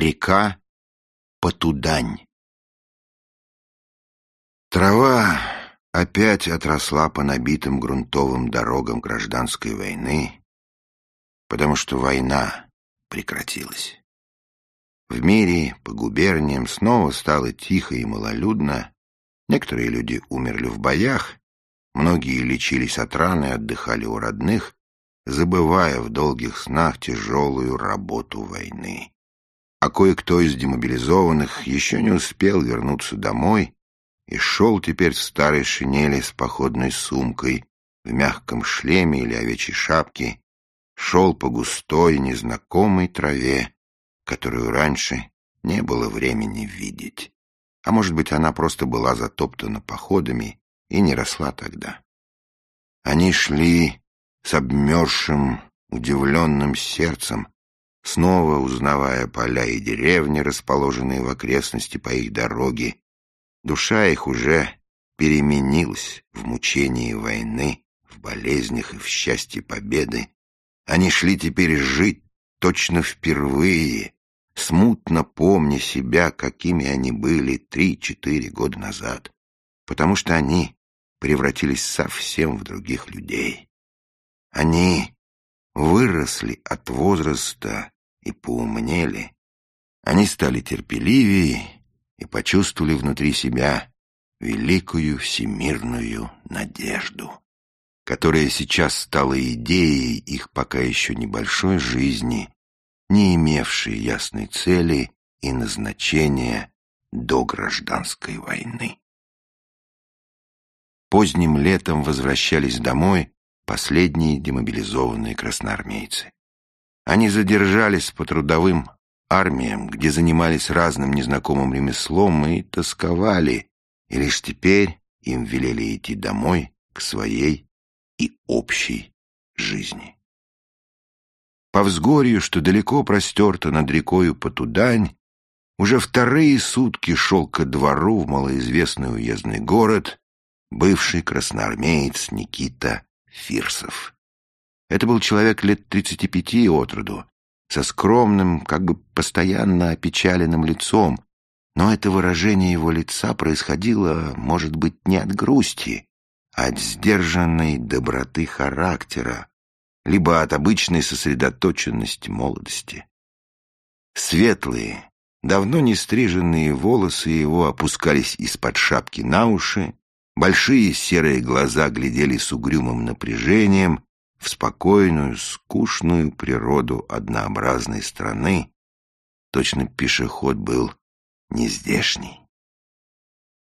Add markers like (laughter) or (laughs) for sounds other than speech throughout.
Река Потудань. Трава опять отросла по набитым грунтовым дорогам гражданской войны, потому что война прекратилась. В мире по губерниям снова стало тихо и малолюдно, некоторые люди умерли в боях, многие лечились от раны отдыхали у родных, забывая в долгих снах тяжелую работу войны а кое-кто из демобилизованных еще не успел вернуться домой и шел теперь в старой шинели с походной сумкой, в мягком шлеме или овечьей шапке, шел по густой незнакомой траве, которую раньше не было времени видеть. А может быть, она просто была затоптана походами и не росла тогда. Они шли с обмерзшим, удивленным сердцем, снова узнавая поля и деревни, расположенные в окрестности по их дороге. Душа их уже переменилась в мучении войны, в болезнях и в счастье победы. Они шли теперь жить точно впервые, смутно помня себя, какими они были три-четыре года назад, потому что они превратились совсем в других людей. Они выросли от возраста и поумнели. Они стали терпеливее и почувствовали внутри себя великую всемирную надежду, которая сейчас стала идеей их пока еще небольшой жизни, не имевшей ясной цели и назначения до гражданской войны. Поздним летом возвращались домой последние демобилизованные красноармейцы. Они задержались по трудовым армиям, где занимались разным незнакомым ремеслом и тосковали, и лишь теперь им велели идти домой к своей и общей жизни. По взгорью, что далеко простерто над рекою Потудань, уже вторые сутки шел ко двору в малоизвестный уездный город бывший красноармеец Никита Фирсов. Это был человек лет тридцати пяти от роду, со скромным, как бы постоянно опечаленным лицом, но это выражение его лица происходило, может быть, не от грусти, а от сдержанной доброты характера, либо от обычной сосредоточенности молодости. Светлые, давно не стриженные волосы его опускались из-под шапки на уши, Большие серые глаза глядели с угрюмым напряжением в спокойную, скучную природу однообразной страны. Точно пешеход был нездешний.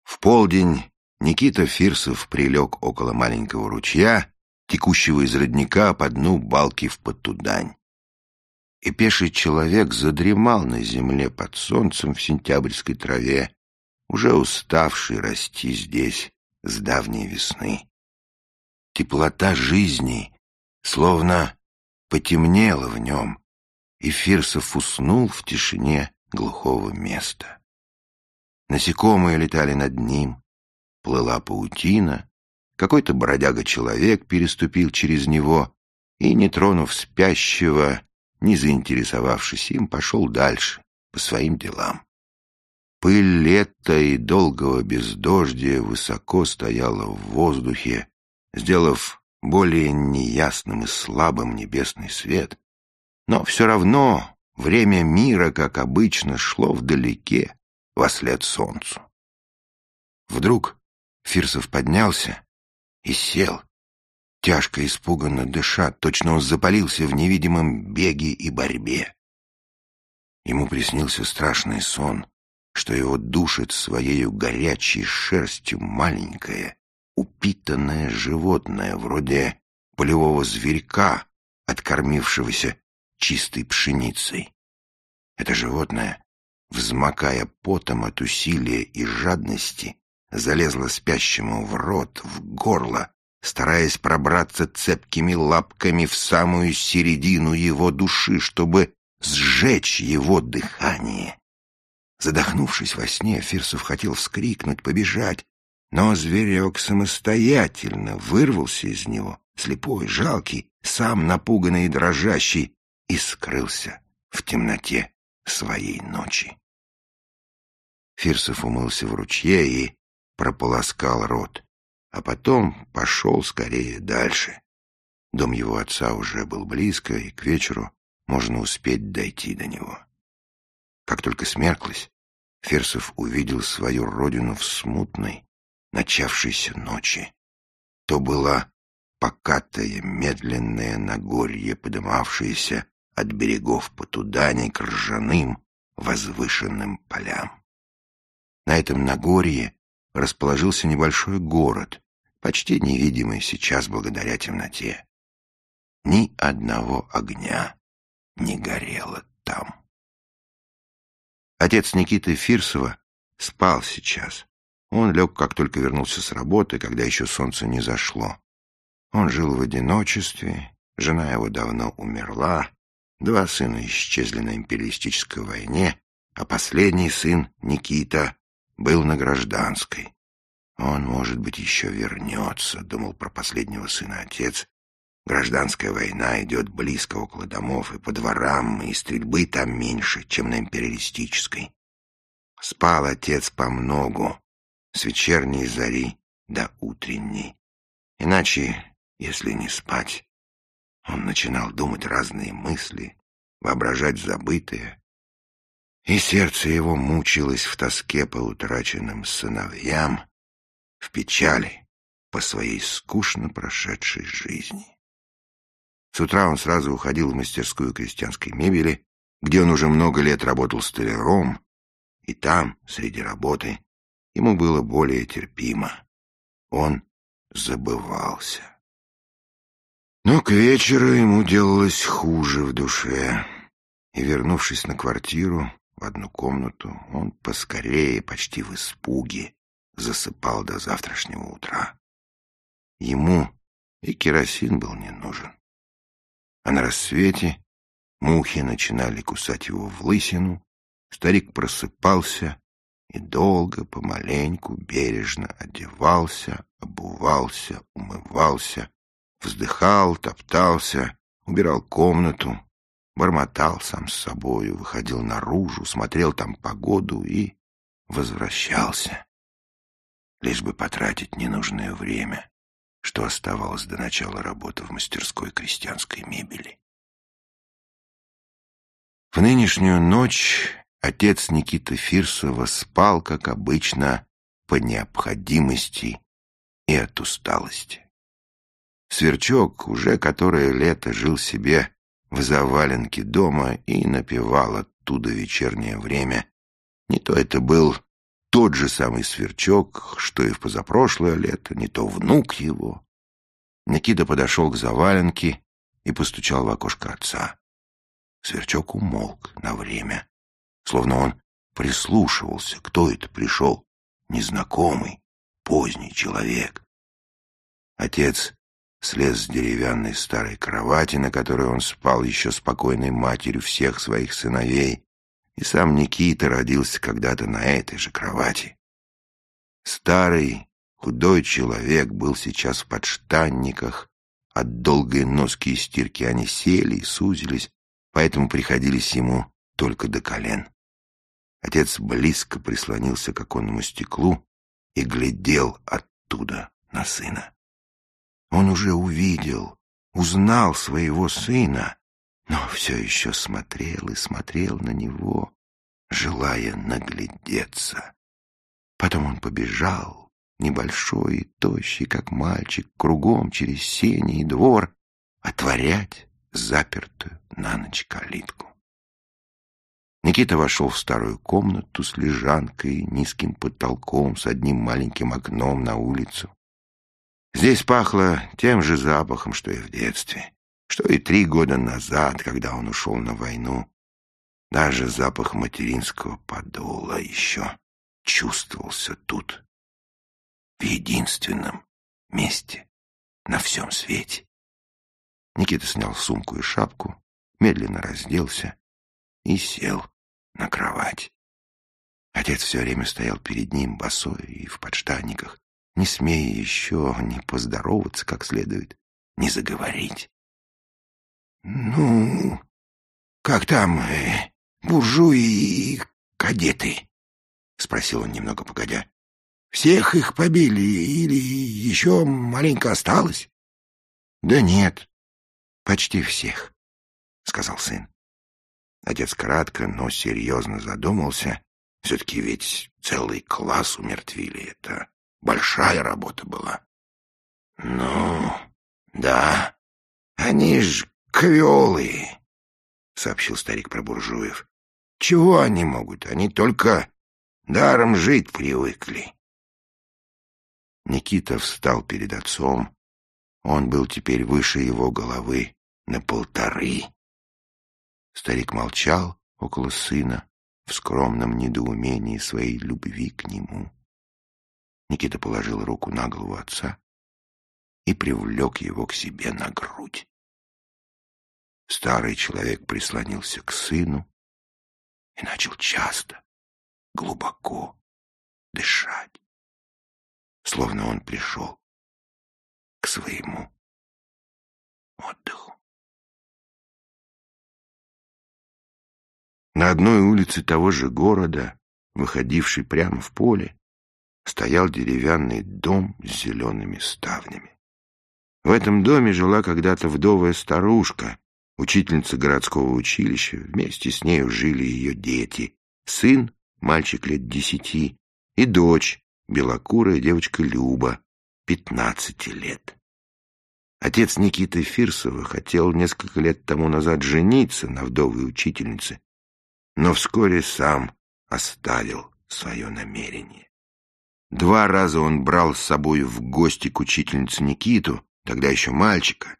В полдень Никита Фирсов прилег около маленького ручья, текущего из родника по дну балки в Подтудань. И пеший человек задремал на земле под солнцем в сентябрьской траве, уже уставший расти здесь с давней весны. Теплота жизни словно потемнела в нем, и Фирсов уснул в тишине глухого места. Насекомые летали над ним, плыла паутина, какой-то бродяга-человек переступил через него и, не тронув спящего, не заинтересовавшись им, пошел дальше, по своим делам. Пыль лета и долгого бездождия высоко стояла в воздухе, сделав более неясным и слабым небесный свет. Но все равно время мира, как обычно, шло вдалеке, во след солнцу. Вдруг Фирсов поднялся и сел, тяжко испуганно дыша, точно он запалился в невидимом беге и борьбе. Ему приснился страшный сон — что его душит своей горячей шерстью маленькое, упитанное животное, вроде полевого зверька, откормившегося чистой пшеницей. Это животное, взмокая потом от усилия и жадности, залезло спящему в рот, в горло, стараясь пробраться цепкими лапками в самую середину его души, чтобы сжечь его дыхание. Задохнувшись во сне, Фирсов хотел вскрикнуть, побежать, но зверек самостоятельно вырвался из него, слепой, жалкий, сам напуганный и дрожащий, и скрылся в темноте своей ночи. Фирсов умылся в ручье и прополоскал рот, а потом пошел скорее дальше. Дом его отца уже был близко, и к вечеру можно успеть дойти до него. Как только смерклось, Ферсов увидел свою родину в смутной, начавшейся ночи. То была покатая, медленная Нагорье, подымавшееся от берегов Потудани к ржаным, возвышенным полям. На этом Нагорье расположился небольшой город, почти невидимый сейчас благодаря темноте. Ни одного огня не горело там. Отец Никиты Фирсова спал сейчас. Он лег, как только вернулся с работы, когда еще солнце не зашло. Он жил в одиночестве, жена его давно умерла, два сына исчезли на империалистической войне, а последний сын, Никита, был на гражданской. Он, может быть, еще вернется, думал про последнего сына отец. Гражданская война идет близко около домов и по дворам, и стрельбы там меньше, чем на империалистической. Спал отец по многу, с вечерней зари до утренней. Иначе, если не спать, он начинал думать разные мысли, воображать забытые, и сердце его мучилось в тоске по утраченным сыновьям, в печали по своей скучно прошедшей жизни. С утра он сразу уходил в мастерскую крестьянской мебели, где он уже много лет работал столяром, и там, среди работы, ему было более терпимо. Он забывался. Но к вечеру ему делалось хуже в душе, и, вернувшись на квартиру, в одну комнату, он поскорее, почти в испуге, засыпал до завтрашнего утра. Ему и керосин был не нужен. А на рассвете мухи начинали кусать его в лысину, старик просыпался и долго, помаленьку, бережно одевался, обувался, умывался, вздыхал, топтался, убирал комнату, бормотал сам с собою, выходил наружу, смотрел там погоду и возвращался. Лишь бы потратить ненужное время, что оставалось до начала работы в мастерской крестьянской мебели. В нынешнюю ночь отец Никиты Фирсова спал, как обычно, по необходимости и от усталости. Сверчок уже которое лето жил себе в заваленке дома и напевал оттуда вечернее время. Не то это был тот же самый сверчок, что и в позапрошлое лето, не то внук его. Никита подошел к заваленке и постучал в окошко отца. Сверчок умолк на время, словно он прислушивался, кто это пришел, незнакомый, поздний человек. Отец слез с деревянной старой кровати, на которой он спал еще спокойной матерью всех своих сыновей, и сам Никита родился когда-то на этой же кровати. Старый, худой человек был сейчас в подштанниках, от долгой носки и стирки они сели и сузились, поэтому приходились ему только до колен. Отец близко прислонился к оконному стеклу и глядел оттуда на сына. Он уже увидел, узнал своего сына, но все еще смотрел и смотрел на него, желая наглядеться. Потом он побежал, небольшой и тощий, как мальчик, кругом через сени и двор, отворять запертую на ночь калитку. Никита вошел в старую комнату с лежанкой, низким потолком, с одним маленьким окном на улицу. Здесь пахло тем же запахом, что и в детстве, что и три года назад, когда он ушел на войну. Даже запах материнского подола еще чувствовался тут, в единственном месте на всем свете. Никита снял сумку и шапку, медленно разделся и сел на кровать. Отец все время стоял перед ним, босой и в подштанниках, не смея еще не поздороваться как следует, не заговорить. — Ну, как там, э, буржуи и кадеты? — спросил он немного погодя. — Всех их побили или еще маленько осталось? — Да нет, почти всех, — сказал сын. Отец кратко, но серьезно задумался. Все-таки ведь целый класс умертвили. Это большая работа была. — Ну, да, они ж квелы, — сообщил старик про буржуев. — Чего они могут? Они только даром жить привыкли. Никита встал перед отцом. Он был теперь выше его головы на полторы. Старик молчал около сына в скромном недоумении своей любви к нему. Никита положил руку на голову отца и привлек его к себе на грудь. Старый человек прислонился к сыну и начал часто, глубоко дышать, словно он пришел к своему отдыху. На одной улице того же города, выходившей прямо в поле, стоял деревянный дом с зелеными ставнями. В этом доме жила когда-то вдовая старушка, учительница городского училища. Вместе с нею жили ее дети. Сын, мальчик лет десяти, и дочь, белокурая девочка Люба, пятнадцати лет. Отец Никиты Фирсова хотел несколько лет тому назад жениться на вдовой учительнице, но вскоре сам оставил свое намерение. Два раза он брал с собой в гости к учительнице Никиту, тогда еще мальчика.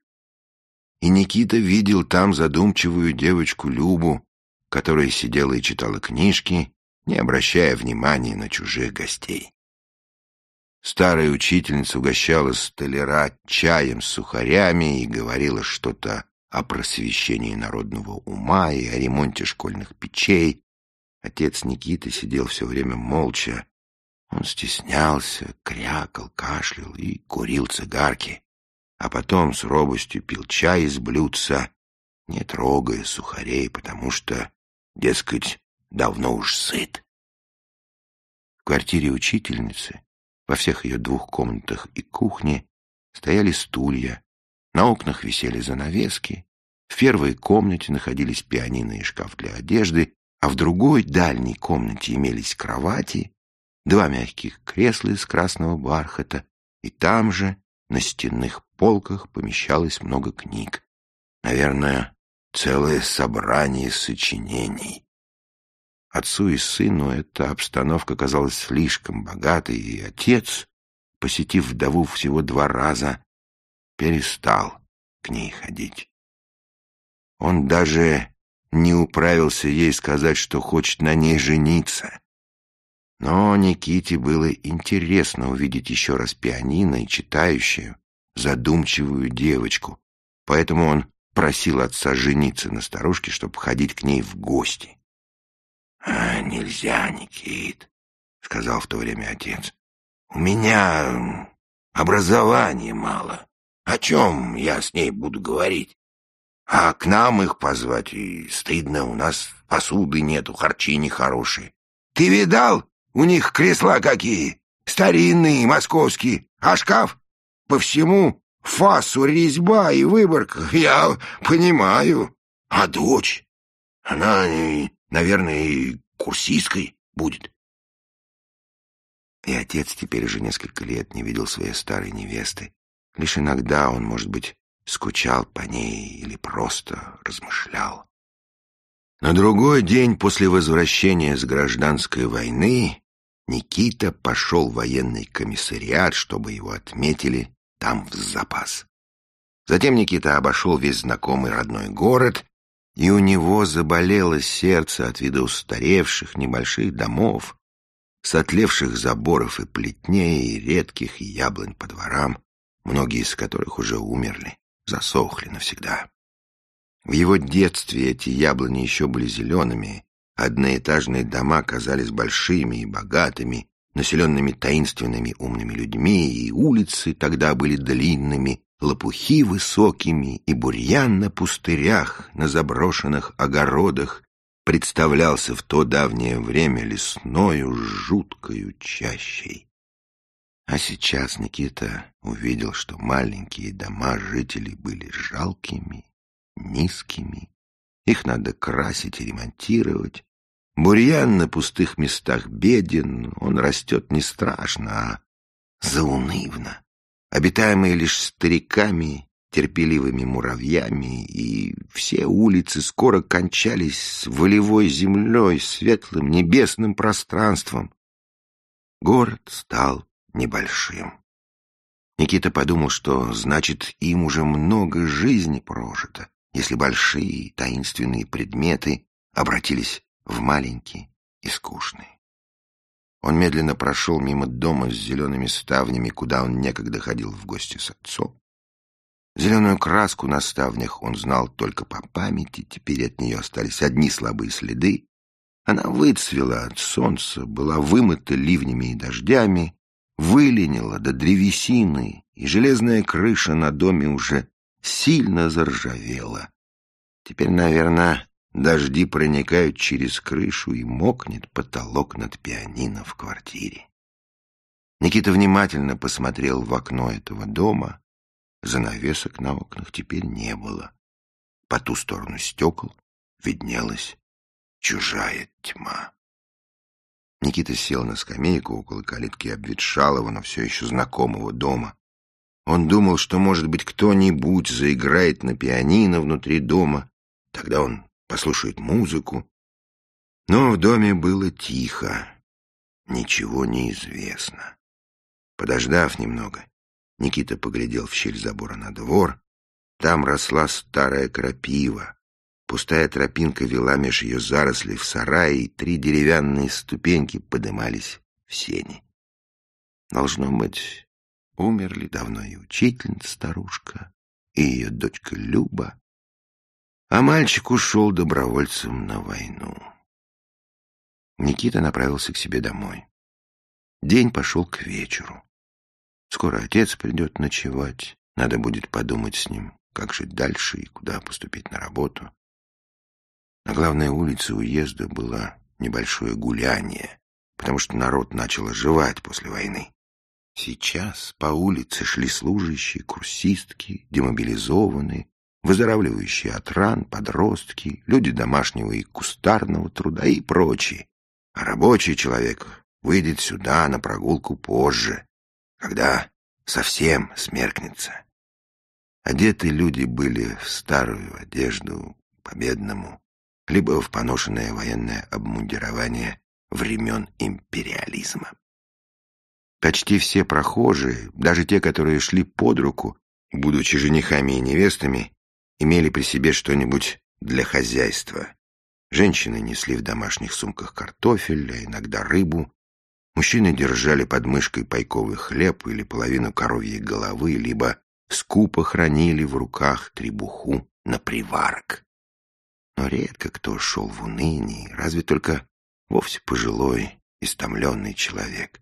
И Никита видел там задумчивую девочку Любу, которая сидела и читала книжки, не обращая внимания на чужих гостей. Старая учительница угощала столяра чаем с сухарями и говорила что-то о просвещении народного ума и о ремонте школьных печей. Отец Никиты сидел все время молча. Он стеснялся, крякал, кашлял и курил цигарки а потом с робостью пил чай из блюдца, не трогая сухарей, потому что, дескать, давно уж сыт. В квартире учительницы, во всех ее двух комнатах и кухне, стояли стулья, на окнах висели занавески, в первой комнате находились пианино и шкаф для одежды, а в другой, дальней комнате имелись кровати, два мягких кресла из красного бархата, и там же на стенных полках помещалось много книг. Наверное, целое собрание сочинений. Отцу и сыну эта обстановка казалась слишком богатой, и отец, посетив вдову всего два раза, перестал к ней ходить. Он даже не управился ей сказать, что хочет на ней жениться. Но Никите было интересно увидеть еще раз пианино и читающую, задумчивую девочку, поэтому он просил отца жениться на старушке, чтобы ходить к ней в гости. — А, нельзя, Никит, — сказал в то время отец. — У меня образования мало. О чем я с ней буду говорить? А к нам их позвать и стыдно, у нас посуды нету, харчи нехорошие. Ты видал, у них кресла какие? Старинные, московские. А шкаф? По всему фасу резьба и выборка. (laughs) Я понимаю. А дочь? Она, наверное, и будет. И отец теперь уже несколько лет не видел своей старой невесты. Лишь иногда он, может быть, скучал по ней или просто размышлял. На другой день после возвращения с гражданской войны Никита пошел в военный комиссариат, чтобы его отметили там в запас. Затем Никита обошел весь знакомый родной город, и у него заболело сердце от вида устаревших небольших домов, сотлевших заборов и плетней, и редких яблонь по дворам, многие из которых уже умерли, засохли навсегда. В его детстве эти яблони еще были зелеными, Одноэтажные дома казались большими и богатыми, населенными таинственными умными людьми, и улицы тогда были длинными, лопухи высокими, и бурьян на пустырях, на заброшенных огородах представлялся в то давнее время лесною жуткою чащей. А сейчас Никита увидел, что маленькие дома жителей были жалкими, низкими. Их надо красить и ремонтировать. Бурьян на пустых местах беден, он растет не страшно, а заунывно, обитаемый лишь стариками терпеливыми муравьями, и все улицы скоро кончались с волевой землей, светлым небесным пространством. Город стал небольшим. Никита подумал, что, значит, им уже много жизни прожито, если большие таинственные предметы обратились в маленькие и скучные. Он медленно прошел мимо дома с зелеными ставнями, куда он некогда ходил в гости с отцом. Зеленую краску на ставнях он знал только по памяти, теперь от нее остались одни слабые следы. Она выцвела от солнца, была вымыта ливнями и дождями, выленила до древесины, и железная крыша на доме уже сильно заржавела. Теперь, наверное, дожди проникают через крышу и мокнет потолок над пианино в квартире. Никита внимательно посмотрел в окно этого дома Занавесок на окнах теперь не было. По ту сторону стекол виднелась чужая тьма. Никита сел на скамейку около калитки обветшалого, но все еще знакомого дома. Он думал, что, может быть, кто-нибудь заиграет на пианино внутри дома. Тогда он послушает музыку. Но в доме было тихо. Ничего не известно. Подождав немного, Никита поглядел в щель забора на двор. Там росла старая крапива. Пустая тропинка вела меж ее зарослей в сарай, и три деревянные ступеньки подымались в сени. Должно быть, умерли давно и учительница старушка, и ее дочка Люба, а мальчик ушел добровольцем на войну. Никита направился к себе домой. День пошел к вечеру. Скоро отец придет ночевать. Надо будет подумать с ним, как жить дальше и куда поступить на работу. На главной улице уезда было небольшое гуляние, потому что народ начал оживать после войны. Сейчас по улице шли служащие, курсистки, демобилизованные, выздоравливающие от ран, подростки, люди домашнего и кустарного труда и прочие. А рабочий человек выйдет сюда на прогулку позже, когда совсем смеркнется. Одеты люди были в старую одежду, по-бедному, либо в поношенное военное обмундирование времен империализма. Почти все прохожие, даже те, которые шли под руку, будучи женихами и невестами, имели при себе что-нибудь для хозяйства. Женщины несли в домашних сумках картофель, а иногда рыбу, Мужчины держали под мышкой пайковый хлеб или половину коровьей головы, либо скупо хранили в руках требуху на приварок. Но редко кто шел в унынии, разве только вовсе пожилой, истомленный человек.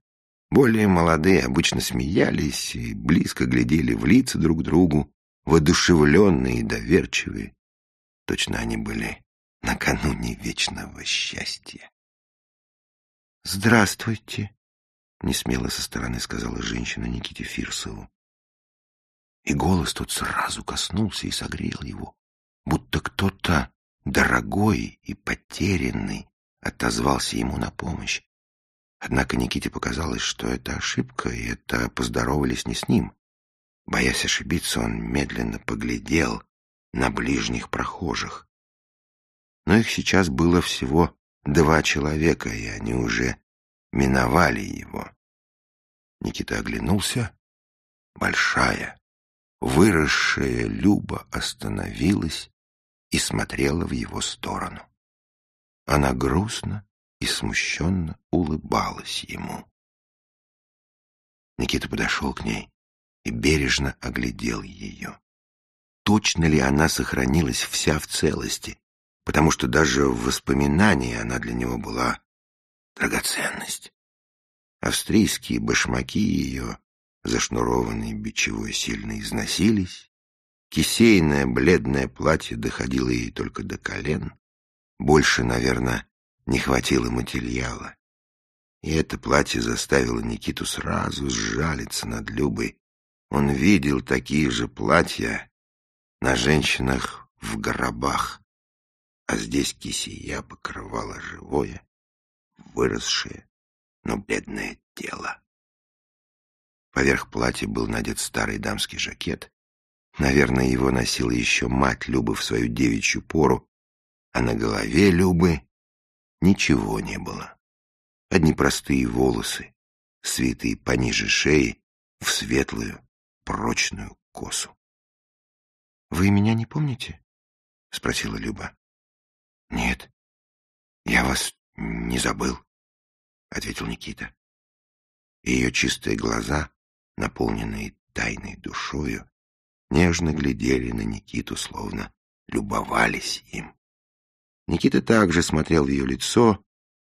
Более молодые обычно смеялись и близко глядели в лица друг другу, воодушевленные и доверчивые. Точно они были накануне вечного счастья. «Здравствуйте», — несмело со стороны сказала женщина Никите Фирсову. И голос тот сразу коснулся и согрел его, будто кто-то дорогой и потерянный отозвался ему на помощь. Однако Никите показалось, что это ошибка, и это поздоровались не с ним. Боясь ошибиться, он медленно поглядел на ближних прохожих. Но их сейчас было всего Два человека, и они уже миновали его. Никита оглянулся. Большая, выросшая Люба остановилась и смотрела в его сторону. Она грустно и смущенно улыбалась ему. Никита подошел к ней и бережно оглядел ее. Точно ли она сохранилась вся в целости, потому что даже в воспоминании она для него была драгоценность. Австрийские башмаки ее, зашнурованные бичевой, сильно износились, кисейное бледное платье доходило ей только до колен, Больше, наверное, не хватило материала. И это платье заставило Никиту сразу сжалиться над Любой. Он видел такие же платья на женщинах в гробах, а здесь кисия покрывала живое, выросшее, но бледное тело. Поверх платья был надет старый дамский жакет. Наверное, его носила еще мать Любы в свою девичью пору, а на голове Любы ничего не было. Одни простые волосы, свитые пониже шеи, в светлую, прочную косу. — Вы меня не помните? — спросила Люба. — Нет, я вас не забыл, — ответил Никита. Ее чистые глаза наполненные тайной душою, нежно глядели на Никиту, словно любовались им. Никита также смотрел в ее лицо,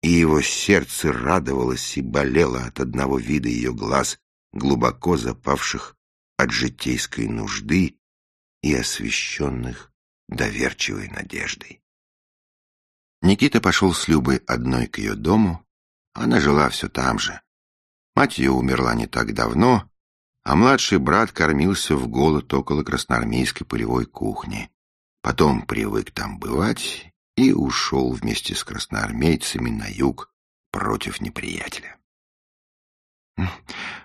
и его сердце радовалось и болело от одного вида ее глаз, глубоко запавших от житейской нужды и освещенных доверчивой надеждой. Никита пошел с Любой одной к ее дому. Она жила все там же. Мать ее умерла не так давно, а младший брат кормился в голод около красноармейской полевой кухни. Потом привык там бывать и ушел вместе с красноармейцами на юг против неприятеля. (laughs)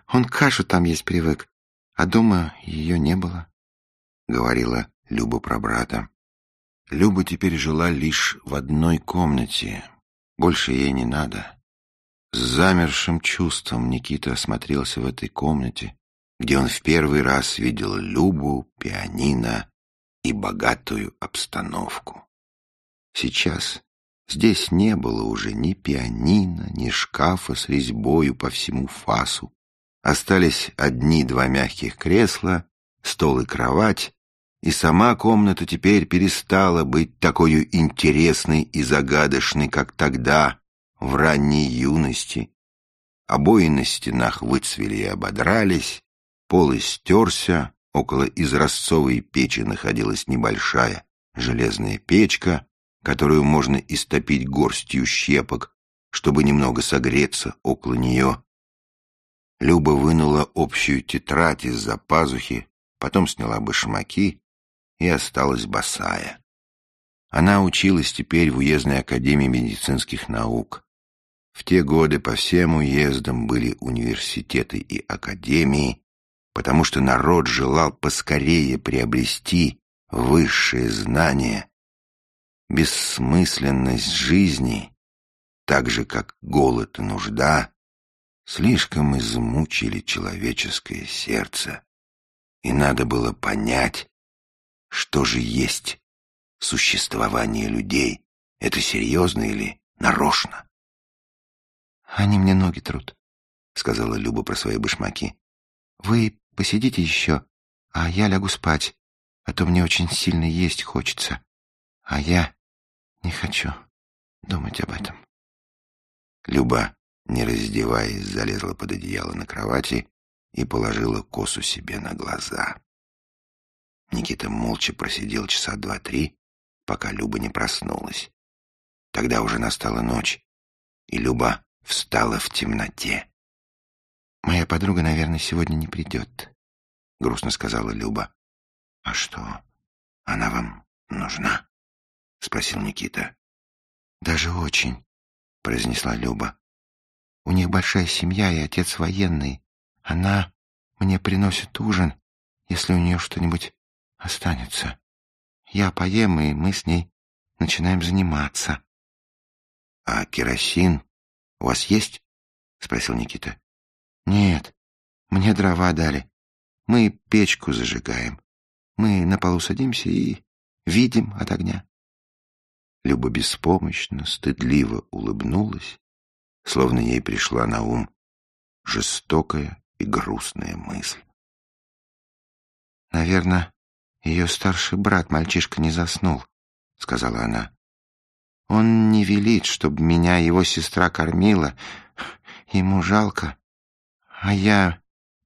«Он кашу там есть привык, а дома ее не было», — говорила Люба про брата. Люба теперь жила лишь в одной комнате, больше ей не надо. С замершим чувством Никита осмотрелся в этой комнате, где он в первый раз видел Любу, пианино и богатую обстановку. Сейчас здесь не было уже ни пианино, ни шкафа с резьбою по всему фасу. Остались одни-два мягких кресла, стол и кровать, и сама комната теперь перестала быть такой интересной и загадочной, как тогда, в ранней юности. Обои на стенах выцвели и ободрались, Пол истерся, около изразцовой печи находилась небольшая железная печка, которую можно истопить горстью щепок, чтобы немного согреться около нее. Люба вынула общую тетрадь из-за пазухи, потом сняла башмаки и осталась босая. Она училась теперь в уездной академии медицинских наук. В те годы по всем уездам были университеты и академии, потому что народ желал поскорее приобрести высшее знание. Бессмысленность жизни, так же как голод и нужда, слишком измучили человеческое сердце, и надо было понять, что же есть существование людей. Это серьезно или нарочно? «Они мне ноги трут», — сказала Люба про свои башмаки. «Вы Посидите еще, а я лягу спать, а то мне очень сильно есть хочется. А я не хочу думать об этом. Люба, не раздеваясь, залезла под одеяло на кровати и положила косу себе на глаза. Никита молча просидел часа два-три, пока Люба не проснулась. Тогда уже настала ночь, и Люба встала в темноте. «Моя подруга, наверное, сегодня не придет», — грустно сказала Люба. «А что, она вам нужна?» — спросил Никита. «Даже очень», — произнесла Люба. «У них большая семья, и отец военный. Она мне приносит ужин, если у нее что-нибудь останется. Я поем, и мы с ней начинаем заниматься». «А керосин у вас есть?» — спросил Никита. «Нет, мне дрова дали. Мы печку зажигаем. Мы на полу садимся и видим от огня». Люба беспомощно, стыдливо улыбнулась, словно ей пришла на ум жестокая и грустная мысль. «Наверное, ее старший брат, мальчишка, не заснул», — сказала она. «Он не велит, чтобы меня его сестра кормила. Ему жалко. А я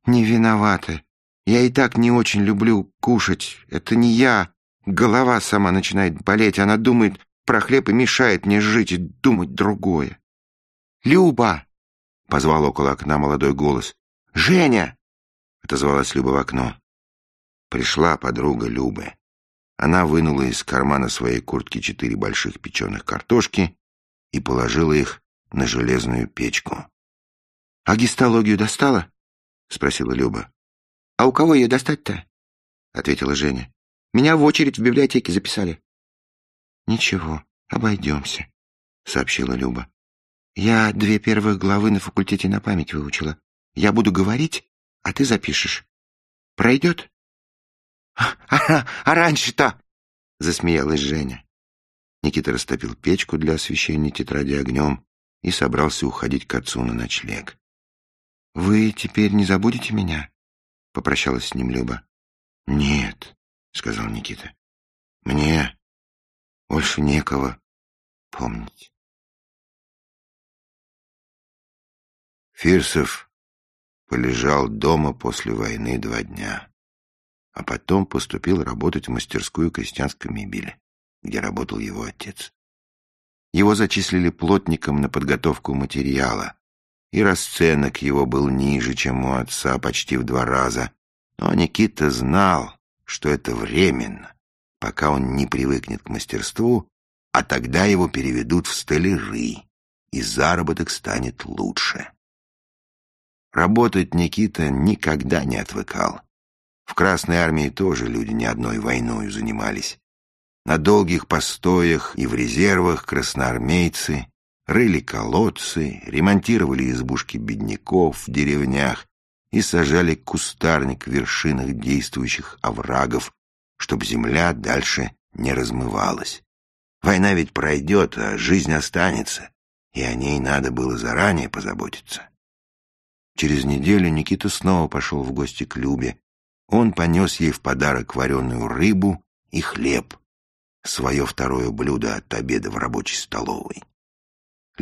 не виновата. Я и так не очень люблю кушать. Это не я. Голова сама начинает болеть. Она думает, про хлеб и мешает мне жить и думать другое. «Люба!» — позвал около окна молодой голос. «Женя!» — отозвалась Люба в окно. Пришла подруга Любы. Она вынула из кармана своей куртки четыре больших печеных картошки и положила их на железную печку. — А гистологию достала? — спросила Люба. — А у кого ее достать-то? — ответила Женя. — Меня в очередь в библиотеке записали. — Ничего, обойдемся, — сообщила Люба. — Я две первых главы на факультете на память выучила. Я буду говорить, а ты запишешь. Пройдет? А, а, а раньше-то? Засмеялась Женя. Никита растопил печку для освещения тетради огнем и собрался уходить к отцу на ночлег. «Вы теперь не забудете меня?» — попрощалась с ним Люба. «Нет», — сказал Никита. «Мне больше некого помнить». Фирсов полежал дома после войны два дня, а потом поступил работать в мастерскую крестьянской мебели, где работал его отец. Его зачислили плотником на подготовку материала, и расценок его был ниже, чем у отца, почти в два раза. Но Никита знал, что это временно, пока он не привыкнет к мастерству, а тогда его переведут в столяры, и заработок станет лучше. Работать Никита никогда не отвыкал. В Красной армии тоже люди не одной войною занимались. На долгих постоях и в резервах красноармейцы рыли колодцы, ремонтировали избушки бедняков в деревнях и сажали кустарник в вершинах действующих оврагов, чтобы земля дальше не размывалась. Война ведь пройдет, а жизнь останется, и о ней надо было заранее позаботиться. Через неделю Никита снова пошел в гости к Любе. Он понес ей в подарок вареную рыбу и хлеб, свое второе блюдо от обеда в рабочей столовой.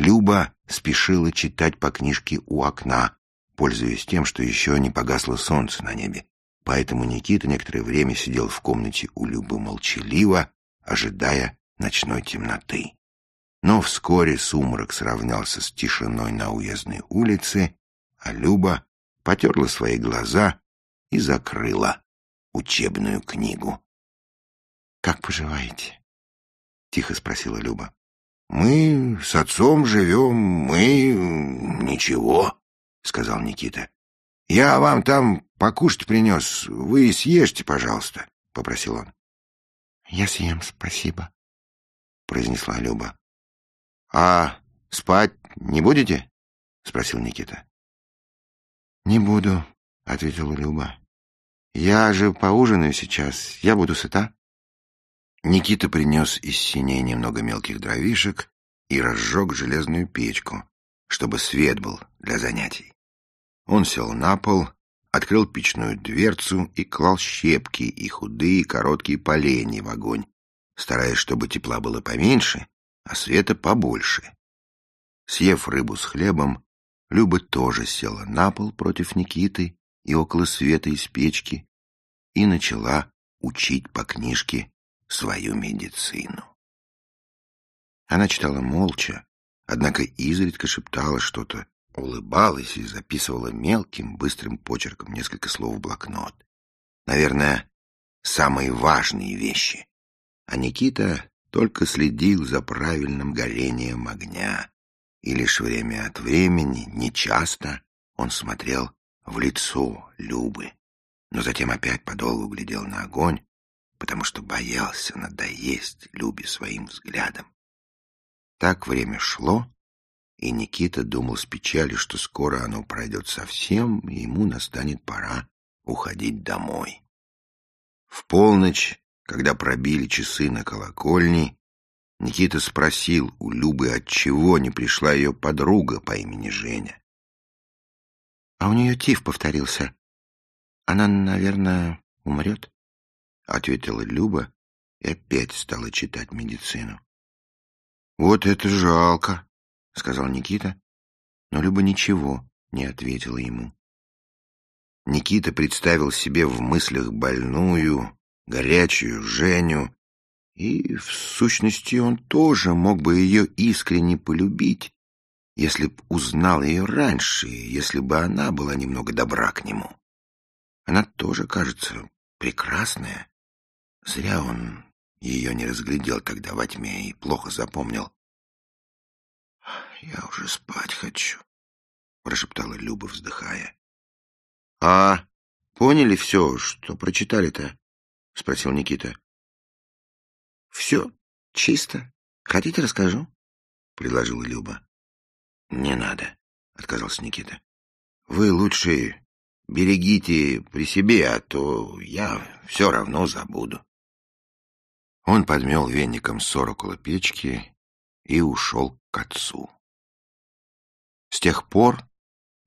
Люба спешила читать по книжке у окна, пользуясь тем, что еще не погасло солнце на небе. Поэтому Никита некоторое время сидел в комнате у Любы молчаливо, ожидая ночной темноты. Но вскоре сумрак сравнялся с тишиной на уездной улице, а Люба потерла свои глаза и закрыла учебную книгу. — Как поживаете? — тихо спросила Люба. — Мы с отцом живем, мы... ничего, — сказал Никита. — Я вам там покушать принес, вы съешьте, пожалуйста, — попросил он. — Я съем, спасибо, — произнесла Люба. — А спать не будете? — спросил Никита. «Не буду», — ответила Люба. «Я же поужинаю сейчас, я буду сыта». Никита принес из синей немного мелких дровишек и разжег железную печку, чтобы свет был для занятий. Он сел на пол, открыл печную дверцу и клал щепки и худые короткие поленья в огонь, стараясь, чтобы тепла было поменьше, а света побольше. Съев рыбу с хлебом, Люба тоже села на пол против Никиты и около света из печки и начала учить по книжке свою медицину. Она читала молча, однако изредка шептала что-то, улыбалась и записывала мелким, быстрым почерком несколько слов в блокнот. Наверное, самые важные вещи. А Никита только следил за правильным горением огня, и лишь время от времени, нечасто, он смотрел в лицо Любы, но затем опять подолгу глядел на огонь, потому что боялся надоесть Любе своим взглядом. Так время шло, и Никита думал с печалью, что скоро оно пройдет совсем, и ему настанет пора уходить домой. В полночь, когда пробили часы на колокольне, Никита спросил у Любы, отчего не пришла ее подруга по имени Женя. — А у нее тиф повторился. Она, наверное, умрет, — ответила Люба и опять стала читать медицину. — Вот это жалко, — сказал Никита, но Люба ничего не ответила ему. Никита представил себе в мыслях больную, горячую Женю, И, в сущности, он тоже мог бы ее искренне полюбить, если б узнал ее раньше, если бы она была немного добра к нему. Она тоже, кажется, прекрасная. Зря он ее не разглядел, когда во тьме, и плохо запомнил. «Я уже спать хочу», — прошептала Люба, вздыхая. «А поняли все, что прочитали-то?» — спросил Никита. «Все чисто. Хотите, расскажу?» — предложила Люба. «Не надо», — отказался Никита. «Вы лучше берегите при себе, а то я все равно забуду». Он подмел веником ссор около печки и ушел к отцу. С тех пор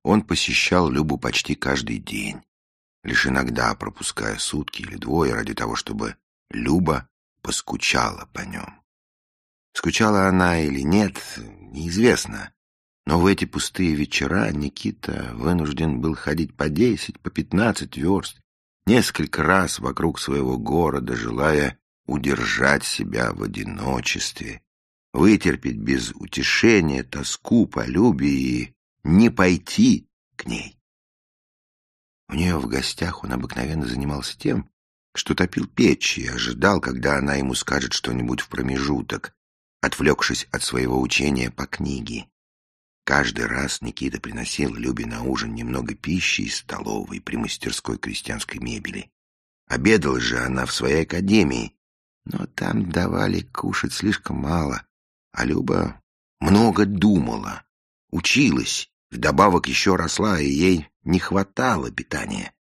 он посещал Любу почти каждый день, лишь иногда пропуская сутки или двое ради того, чтобы Люба поскучала по нем. Скучала она или нет, неизвестно, но в эти пустые вечера Никита вынужден был ходить по десять, по пятнадцать верст, несколько раз вокруг своего города, желая удержать себя в одиночестве, вытерпеть без утешения тоску по Любе и не пойти к ней. У нее в гостях он обыкновенно занимался тем, что топил печь и ожидал, когда она ему скажет что-нибудь в промежуток, отвлекшись от своего учения по книге. Каждый раз Никита приносил Любе на ужин немного пищи из столовой при мастерской крестьянской мебели. Обедала же она в своей академии, но там давали кушать слишком мало, а Люба много думала, училась, вдобавок еще росла, и ей не хватало питания.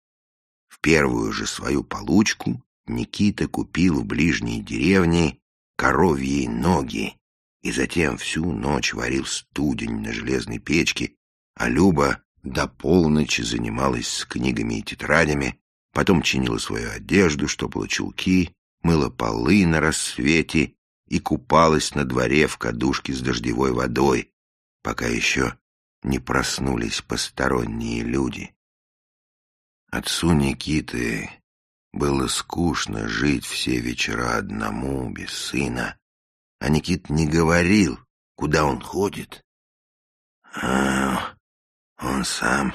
В первую же свою получку Никита купил в ближней деревне коровьи ноги и затем всю ночь варил студень на железной печке, а Люба до полночи занималась с книгами и тетрадями, потом чинила свою одежду, штопала чулки, мыла полы на рассвете и купалась на дворе в кадушке с дождевой водой, пока еще не проснулись посторонние люди. Отцу Никиты было скучно жить все вечера одному, без сына, а Никит не говорил, куда он ходит. «А, он сам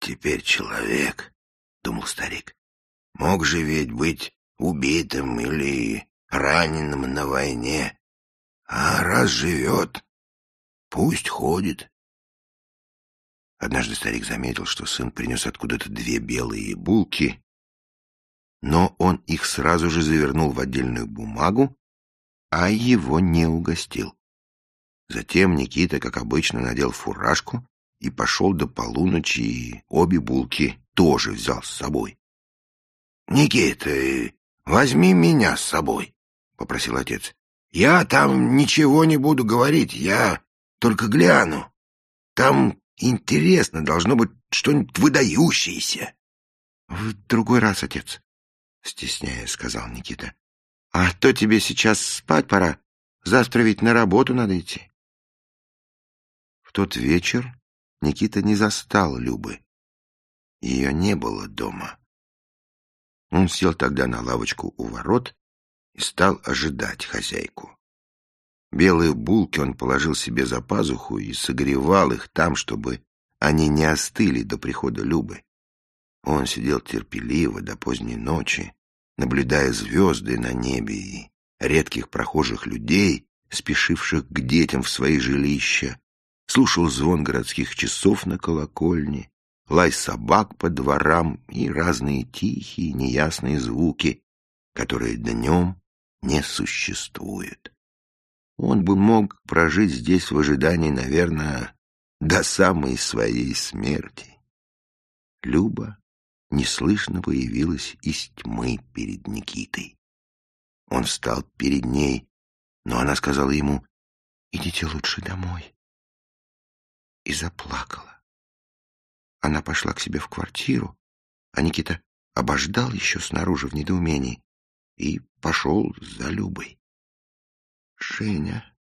теперь человек», — думал старик. «Мог же ведь быть убитым или раненым на войне. А раз живет, пусть ходит». Однажды старик заметил, что сын принес откуда-то две белые булки, но он их сразу же завернул в отдельную бумагу а его не угостил. Затем Никита, как обычно, надел фуражку и пошел до полуночи, и обе булки тоже взял с собой. — Никита, возьми меня с собой, — попросил отец. — Я там ничего не буду говорить, я только гляну. Там интересно, должно быть что-нибудь выдающееся. — В другой раз, отец, — стесняясь, сказал Никита. А то тебе сейчас спать пора. Завтра ведь на работу надо идти. В тот вечер Никита не застал Любы. Ее не было дома. Он сел тогда на лавочку у ворот и стал ожидать хозяйку. Белые булки он положил себе за пазуху и согревал их там, чтобы они не остыли до прихода Любы. Он сидел терпеливо до поздней ночи, наблюдая звезды на небе и редких прохожих людей, спешивших к детям в свои жилища, слушал звон городских часов на колокольне, лай собак по дворам и разные тихие, неясные звуки, которые днем не существуют. Он бы мог прожить здесь в ожидании, наверное, до самой своей смерти. Люба неслышно появилась из тьмы перед Никитой. Он встал перед ней, но она сказала ему «Идите лучше домой» и заплакала. Она пошла к себе в квартиру, а Никита обождал еще снаружи в недоумении и пошел за Любой. «Женя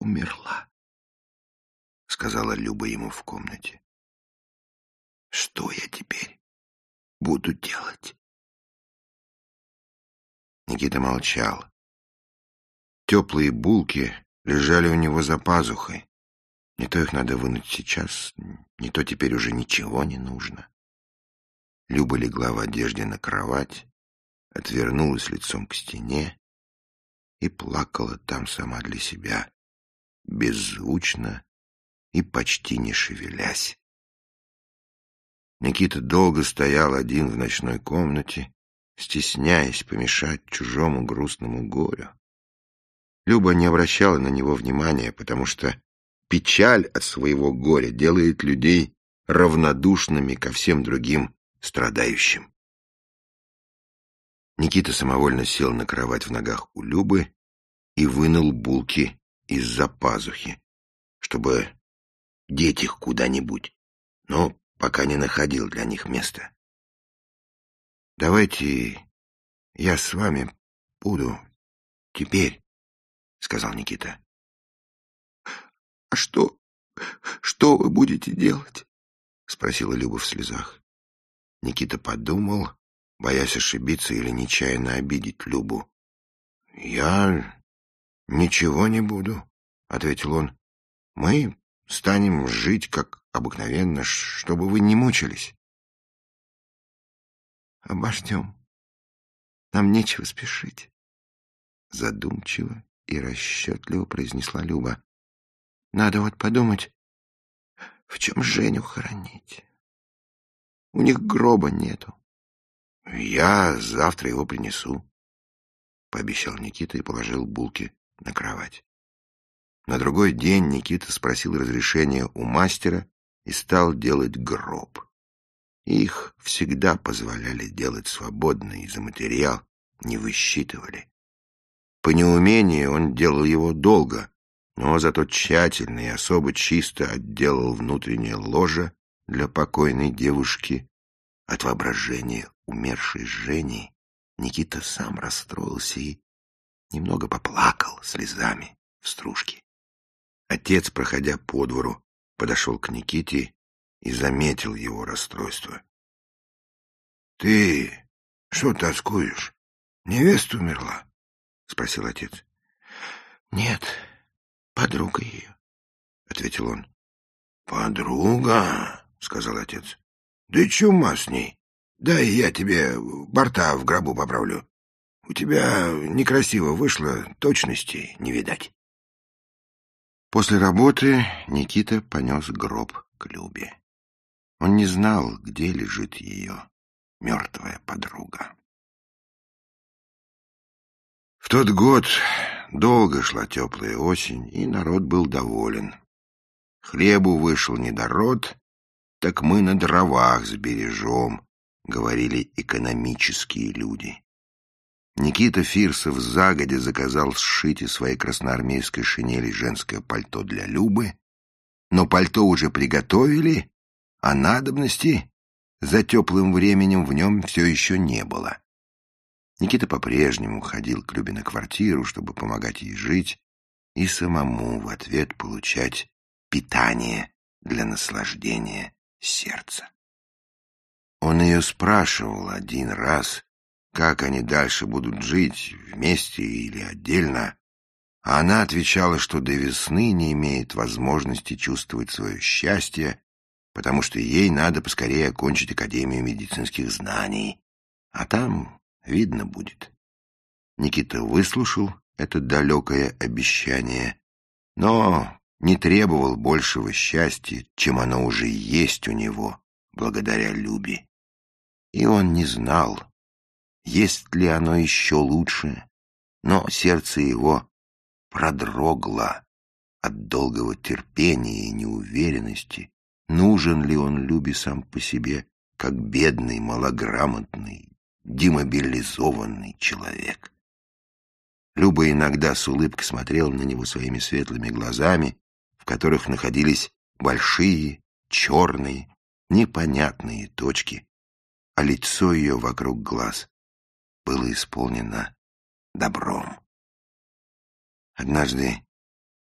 умерла», — сказала Люба ему в комнате. Что я теперь буду делать? Никита молчал. Теплые булки лежали у него за пазухой. Не то их надо вынуть сейчас, не то теперь уже ничего не нужно. Люба легла в одежде на кровать, отвернулась лицом к стене и плакала там сама для себя, беззвучно и почти не шевелясь. Никита долго стоял один в ночной комнате, стесняясь помешать чужому грустному горю. Люба не обращала на него внимания, потому что печаль от своего горя делает людей равнодушными ко всем другим страдающим. Никита самовольно сел на кровать в ногах у Любы и вынул булки из-за пазухи, чтобы деть их куда-нибудь, но пока не находил для них места. «Давайте я с вами буду теперь», — сказал Никита. «А что... что вы будете делать?» — спросила Люба в слезах. Никита подумал, боясь ошибиться или нечаянно обидеть Любу. «Я ничего не буду», — ответил он. «Мы станем жить, как обыкновенно, чтобы вы не мучились». «Обождем. Нам нечего спешить», — задумчиво и расчетливо произнесла Люба. Надо вот подумать, в чем Женю хоронить. У них гроба нету. Я завтра его принесу, — пообещал Никита и положил булки на кровать. На другой день Никита спросил разрешения у мастера и стал делать гроб. Их всегда позволяли делать свободно, и за материал не высчитывали. По неумению он делал его долго, но зато тщательно и особо чисто отделал внутреннее ложе для покойной девушки. От воображения умершей Жени Никита сам расстроился и немного поплакал слезами в стружке. Отец, проходя по двору, подошел к Никите и заметил его расстройство. — Ты что тоскуешь? Невеста умерла? — спросил отец. — Нет, подруга ее, — ответил он. — Подруга, — сказал отец. — Да чума с ней. Дай я тебе борта в гробу поправлю. У тебя некрасиво вышло, точности не видать. После работы Никита понес гроб к Любе. Он не знал, где лежит ее мертвая подруга. В тот год долго шла теплая осень, и народ был доволен. Хлебу вышел недород, так мы на дровах сбережем, говорили экономические люди. Никита Фирсов загодя заказал сшить из своей красноармейской шинели женское пальто для Любы, но пальто уже приготовили, а надобности за теплым временем в нем все еще не было. Никита по-прежнему ходил к Любе на квартиру, чтобы помогать ей жить и самому в ответ получать питание для наслаждения сердца. Он ее спрашивал один раз, как они дальше будут жить, вместе или отдельно, а она отвечала, что до весны не имеет возможности чувствовать свое счастье, потому что ей надо поскорее окончить Академию медицинских знаний, а там Видно будет. Никита выслушал это далекое обещание, но не требовал большего счастья, чем оно уже есть у него, благодаря Любе. И он не знал, есть ли оно еще лучше, но сердце его продрогло от долгого терпения и неуверенности, нужен ли он Любе сам по себе, как бедный, малограмотный, демобилизованный человек. Люба иногда с улыбкой смотрела на него своими светлыми глазами, в которых находились большие, черные, непонятные точки, а лицо ее вокруг глаз было исполнено добром. Однажды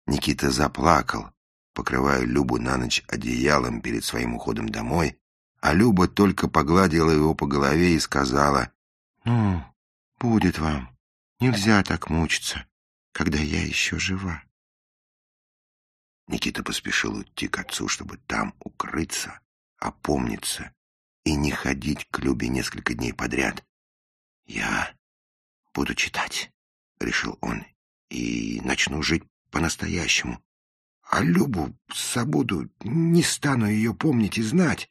Никита заплакал, покрывая Любу на ночь одеялом перед своим уходом домой, а Люба только погладила его по голове и сказала, «Ну, будет вам. Нельзя так мучиться. когда я еще жива. Никита поспешил уйти к отцу, чтобы там укрыться, опомниться и не ходить к Любе несколько дней подряд. «Я буду читать», — решил он, — «и начну жить по-настоящему. А Любу забуду, не стану ее помнить и знать.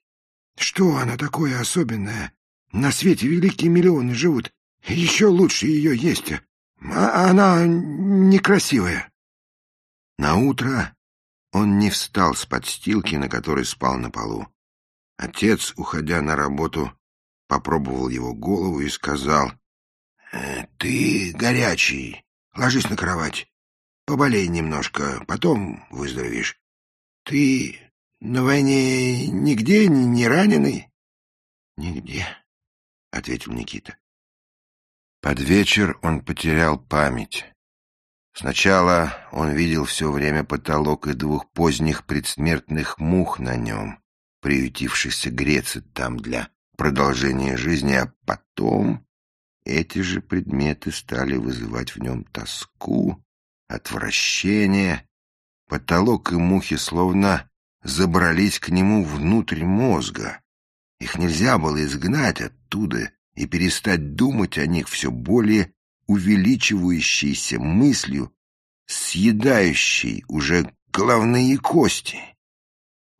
Что она такое особенное? На свете великие миллионы живут, еще лучше ее есть. А она некрасивая». На утро он не встал с подстилки, на которой спал на полу. Отец, уходя на работу, попробовал его голову и сказал, «Э, «Ты горячий, ложись на кровать, поболей немножко, потом выздоровеешь. Ты на войне нигде не раненый?» «Нигде», — ответил Никита. Под вечер он потерял память. Сначала он видел все время потолок и двух поздних предсмертных мух на нем, приютившихся греться там для продолжения жизни, а потом эти же предметы стали вызывать в нем тоску, отвращение. Потолок и мухи словно забрались к нему внутрь мозга. Их нельзя было изгнать оттуда и перестать думать о них все более увеличивающейся мыслью, съедающей уже головные кости.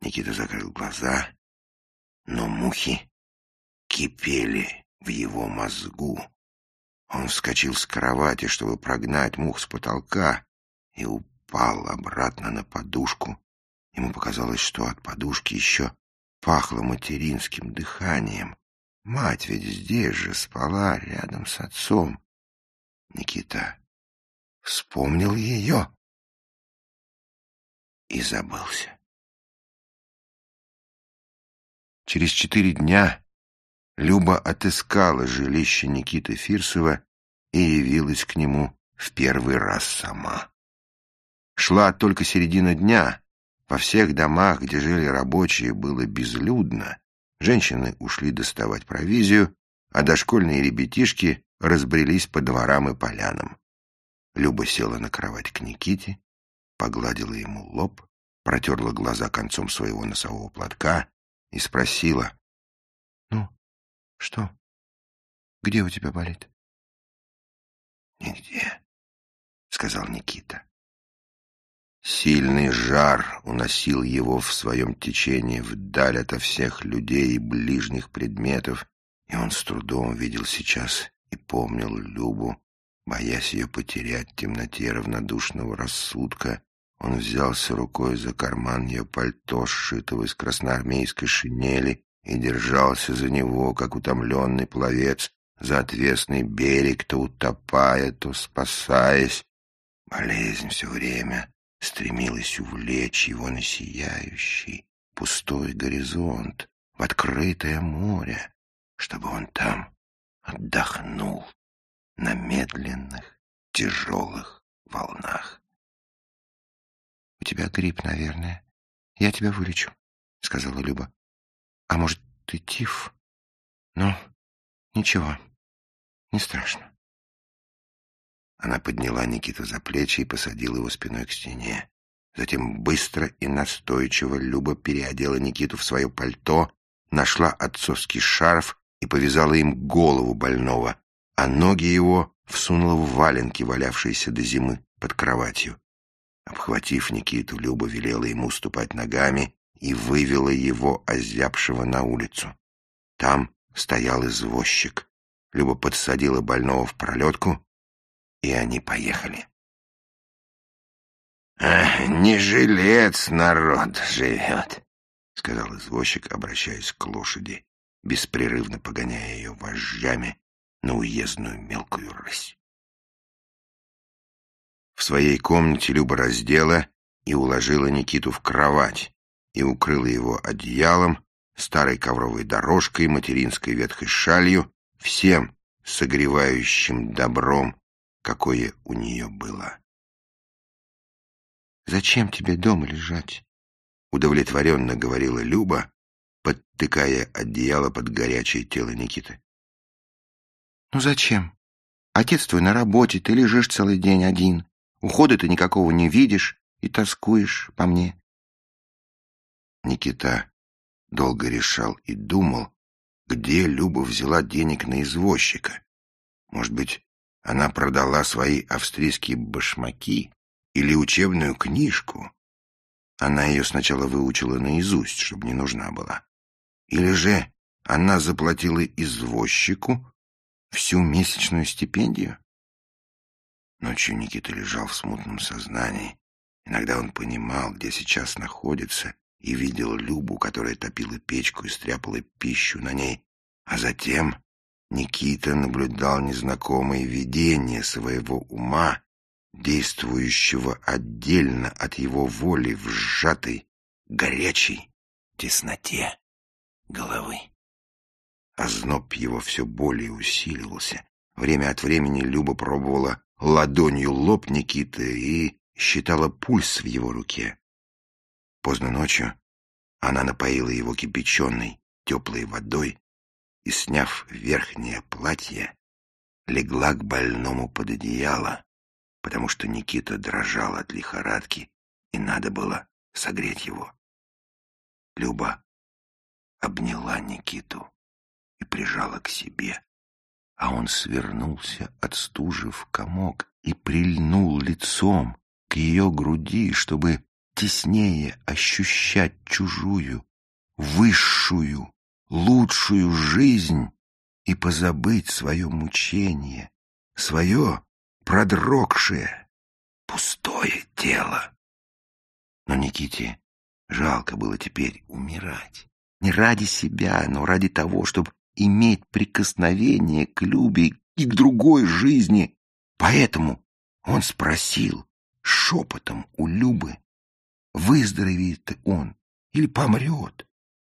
Никита закрыл глаза, но мухи кипели в его мозгу. Он вскочил с кровати, чтобы прогнать мух с потолка, и упал обратно на подушку. Ему показалось, что от подушки еще пахло материнским дыханием. Мать ведь здесь же спала рядом с отцом. Никита вспомнил ее и забылся. Через четыре дня Люба отыскала жилище Никиты Фирсова и явилась к нему в первый раз сама. Шла только середина дня. Во всех домах, где жили рабочие, было безлюдно. Женщины ушли доставать провизию, а дошкольные ребятишки разбрелись по дворам и полянам. Люба села на кровать к Никите, погладила ему лоб, протерла глаза концом своего носового платка и спросила. — Ну, что? Где у тебя болит? — Нигде, — сказал Никита. Сильный жар уносил его в своем течении вдаль ото всех людей и ближних предметов, и он с трудом видел сейчас и помнил Любу, боясь ее потерять в темноте равнодушного рассудка. Он взялся рукой за карман ее пальто, сшитого из красноармейской шинели, и держался за него, как утомленный пловец, за отвесный берег, то утопая, то спасаясь. Болезнь все время стремилась увлечь его на сияющий, пустой горизонт, в открытое море, чтобы он там отдохнул на медленных, тяжелых волнах. — У тебя грипп, наверное. Я тебя вылечу, — сказала Люба. — А может, ты тиф? Ну, ничего, не страшно. Она подняла Никиту за плечи и посадила его спиной к стене. Затем быстро и настойчиво Люба переодела Никиту в свое пальто, нашла отцовский шарф и повязала им голову больного, а ноги его всунула в валенки, валявшиеся до зимы под кроватью. Обхватив Никиту, Люба велела ему ступать ногами и вывела его, озябшего, на улицу. Там стоял извозчик. Люба подсадила больного в пролетку, и они поехали. «Ах, не жилец народ живет», — сказал извозчик, обращаясь к лошади беспрерывно погоняя ее вожжами на уездную мелкую рысь. В своей комнате Люба раздела и уложила Никиту в кровать и укрыла его одеялом, старой ковровой дорожкой, материнской ветхой шалью, всем согревающим добром, какое у нее было. «Зачем тебе дома лежать?» — удовлетворенно говорила Люба, подтыкая одеяло под горячее тело Никиты. «Ну зачем? Отец твой на работе, ты лежишь целый день один. Ухода ты никакого не видишь и тоскуешь по мне. Никита долго решал и думал, где Люба взяла денег на извозчика. Может быть, она продала свои австрийские башмаки или учебную книжку. Она ее сначала выучила наизусть, чтобы не нужна была. Или же она заплатила извозчику всю месячную стипендию? Ночью Никита лежал в смутном сознании. Иногда он понимал, где сейчас находится, и видел Любу, которая топила печку и стряпала пищу на ней. А затем Никита наблюдал незнакомые видения своего ума, действующего отдельно от его воли в сжатой, горячей тесноте головы. Озноб его все более усиливался. Время от времени Люба пробовала ладонью лоб Никиты и считала пульс в его руке. Поздно ночью она напоила его кипяченой, теплой водой и, сняв верхнее платье, легла к больному под одеяло, потому что Никита дрожал от лихорадки, и надо было согреть его. Люба обняла Никиту и прижала к себе, а он свернулся от стужи в комок и прильнул лицом к ее груди, чтобы теснее ощущать чужую, высшую, лучшую жизнь и позабыть свое мучение, свое продрогшее, пустое тело. Но Никите жалко было теперь умирать. Не ради себя, но ради того, чтобы иметь прикосновение к Любе и к другой жизни. Поэтому он спросил шепотом у Любы, выздоровеет он или помрет.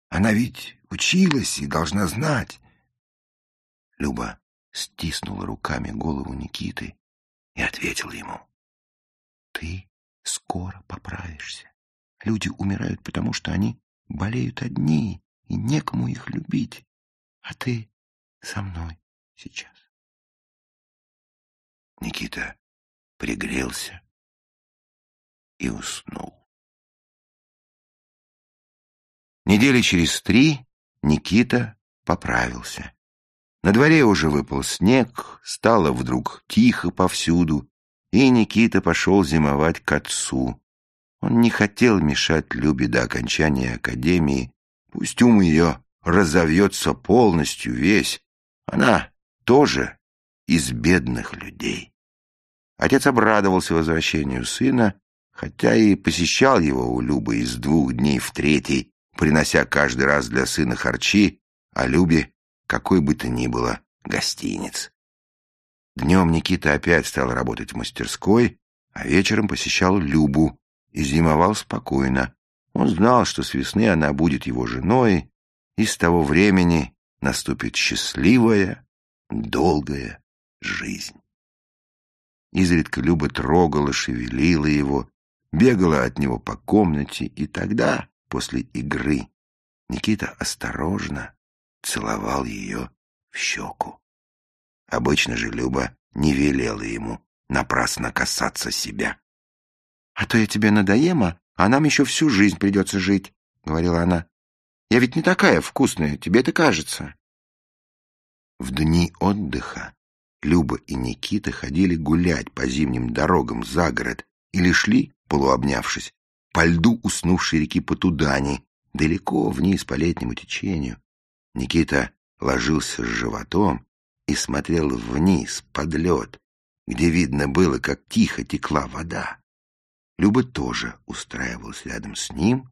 Она ведь училась и должна знать. Люба стиснула руками голову Никиты и ответила ему. Ты скоро поправишься. Люди умирают, потому что они болеют одни, и некому их любить. А ты со мной сейчас. Никита пригрелся и уснул. Недели через три Никита поправился. На дворе уже выпал снег, стало вдруг тихо повсюду, и Никита пошел зимовать к отцу. Он не хотел мешать Любе до окончания академии, пусть ум ее разовьется полностью весь. Она тоже из бедных людей. Отец обрадовался возвращению сына, хотя и посещал его у Любы из двух дней в третий, принося каждый раз для сына харчи, а Любе, какой бы то ни было, гостиниц. Днем Никита опять стал работать в мастерской, а вечером посещал Любу и зимовал спокойно. Он знал, что с весны она будет его женой, и с того времени наступит счастливая, долгая жизнь. Изредка Люба трогала, шевелила его, бегала от него по комнате, и тогда, после игры, Никита осторожно целовал ее в щеку. Обычно же Люба не велела ему напрасно касаться себя. — А то я тебе надоема, а нам еще всю жизнь придется жить, — говорила она. Я ведь не такая вкусная, тебе это кажется. В дни отдыха Люба и Никита ходили гулять по зимним дорогам за город или шли, полуобнявшись, по льду уснувшей реки Потудани, далеко вниз по летнему течению. Никита ложился с животом и смотрел вниз, под лед, где видно было, как тихо текла вода. Люба тоже устраивалась рядом с ним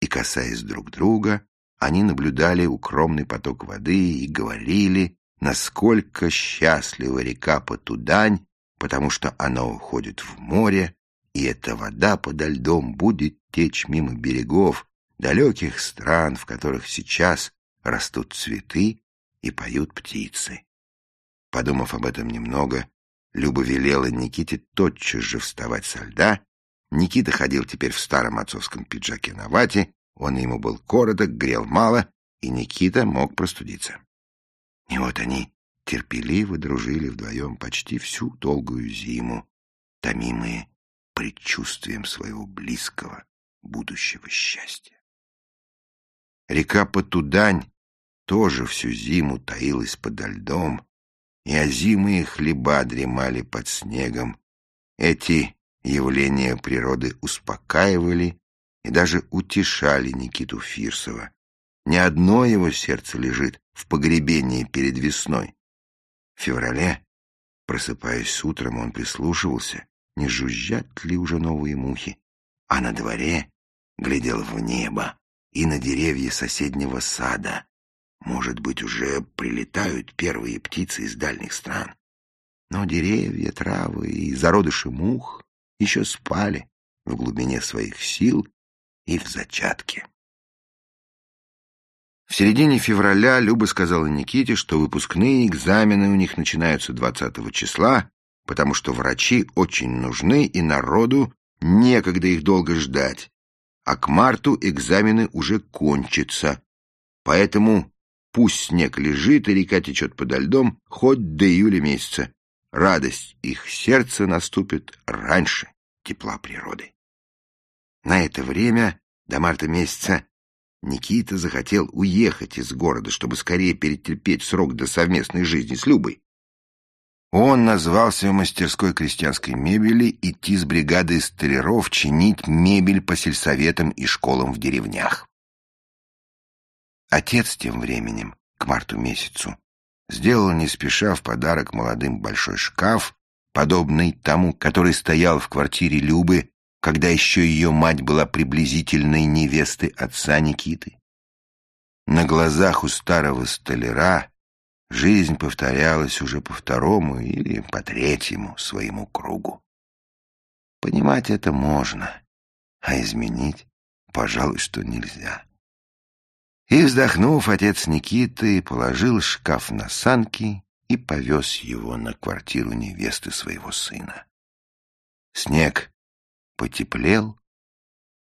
и, касаясь друг друга, они наблюдали укромный поток воды и говорили, насколько счастлива река Потудань, потому что она уходит в море, и эта вода подо льдом будет течь мимо берегов далеких стран, в которых сейчас растут цветы и поют птицы. Подумав об этом немного, Люба велела Никите тотчас же вставать со льда. Никита ходил теперь в старом отцовском пиджаке на вате он ему был короток, грел мало, и Никита мог простудиться. И вот они терпеливо дружили вдвоем почти всю долгую зиму. томимые предчувствием своего близкого будущего счастья. Река Потудань тоже всю зиму таилась подо льдом, и озимые хлеба дремали под снегом. Эти явления природы успокаивали и даже утешали Никиту Фирсова. Ни одно его сердце лежит в погребении перед весной. В феврале, просыпаясь утром, он прислушивался, не жужжат ли уже новые мухи, а на дворе глядел в небо и на деревья соседнего сада. Может быть, уже прилетают первые птицы из дальних стран. Но деревья, травы и зародыши мух еще спали в глубине своих сил и в зачатке. В середине февраля Люба сказала Никите, что выпускные экзамены у них начинаются 20 числа, потому что врачи очень нужны и народу некогда их долго ждать, а к марту экзамены уже кончатся. Поэтому пусть снег лежит и река течет подо льдом хоть до июля месяца. Радость их сердца наступит раньше тепла природы. На это время, до марта месяца, Никита захотел уехать из города, чтобы скорее перетерпеть срок до совместной жизни с Любой. Он назвался в мастерской крестьянской мебели идти с бригадой столяров чинить мебель по сельсоветам и школам в деревнях. Отец тем временем, к марту месяцу, сделал не спеша в подарок молодым большой шкаф, подобный тому, который стоял в квартире Любы когда еще ее мать была приблизительной невестой отца Никиты. На глазах у старого столяра жизнь повторялась уже по второму или по третьему своему кругу. Понимать это можно, а изменить, пожалуй, что нельзя. И, вздохнув, отец Никиты положил шкаф на санки и повез его на квартиру невесты своего сына. Снег потеплел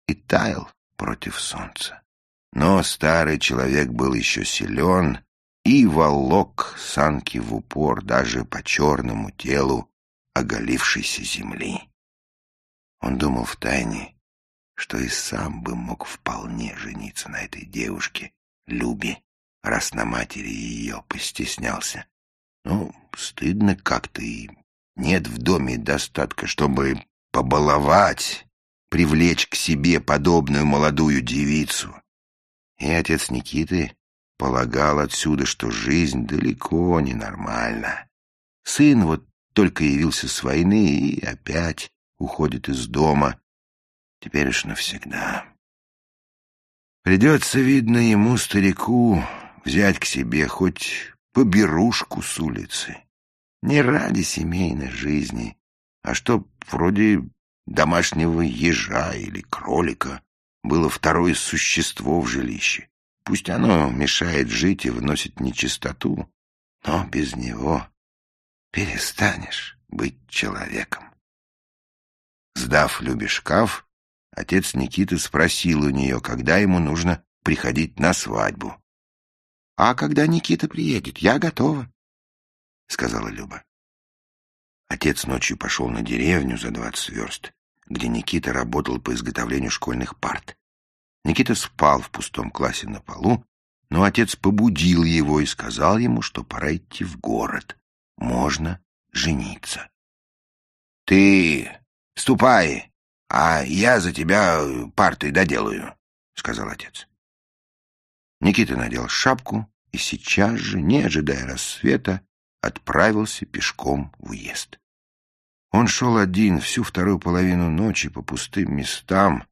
и таял против солнца. Но старый человек был еще силен и волок санки в упор даже по черному телу оголившейся земли. Он думал втайне, что и сам бы мог вполне жениться на этой девушке, Любе, раз на матери ее постеснялся. Ну, стыдно как-то и нет в доме достатка, чтобы побаловать, привлечь к себе подобную молодую девицу. И отец Никиты полагал отсюда, что жизнь далеко не нормальна. Сын вот только явился с войны и опять уходит из дома. Теперь уж навсегда. Придется, видно, ему, старику, взять к себе хоть поберушку с улицы. Не ради семейной жизни, а чтоб вроде домашнего ежа или кролика было второе существо в жилище. Пусть оно мешает жить и вносит нечистоту, но без него перестанешь быть человеком. Сдав Любе шкаф, отец Никиты спросил у нее, когда ему нужно приходить на свадьбу. — А когда Никита приедет, я готова, — сказала Люба. Отец ночью пошел на деревню за двадцать верст, где Никита работал по изготовлению школьных парт. Никита спал в пустом классе на полу, но отец побудил его и сказал ему, что пора идти в город. Можно жениться. — Ты ступай, а я за тебя парты доделаю, — сказал отец. Никита надел шапку и сейчас же, не ожидая рассвета, отправился пешком в уезд. Он шел один всю вторую половину ночи по пустым местам.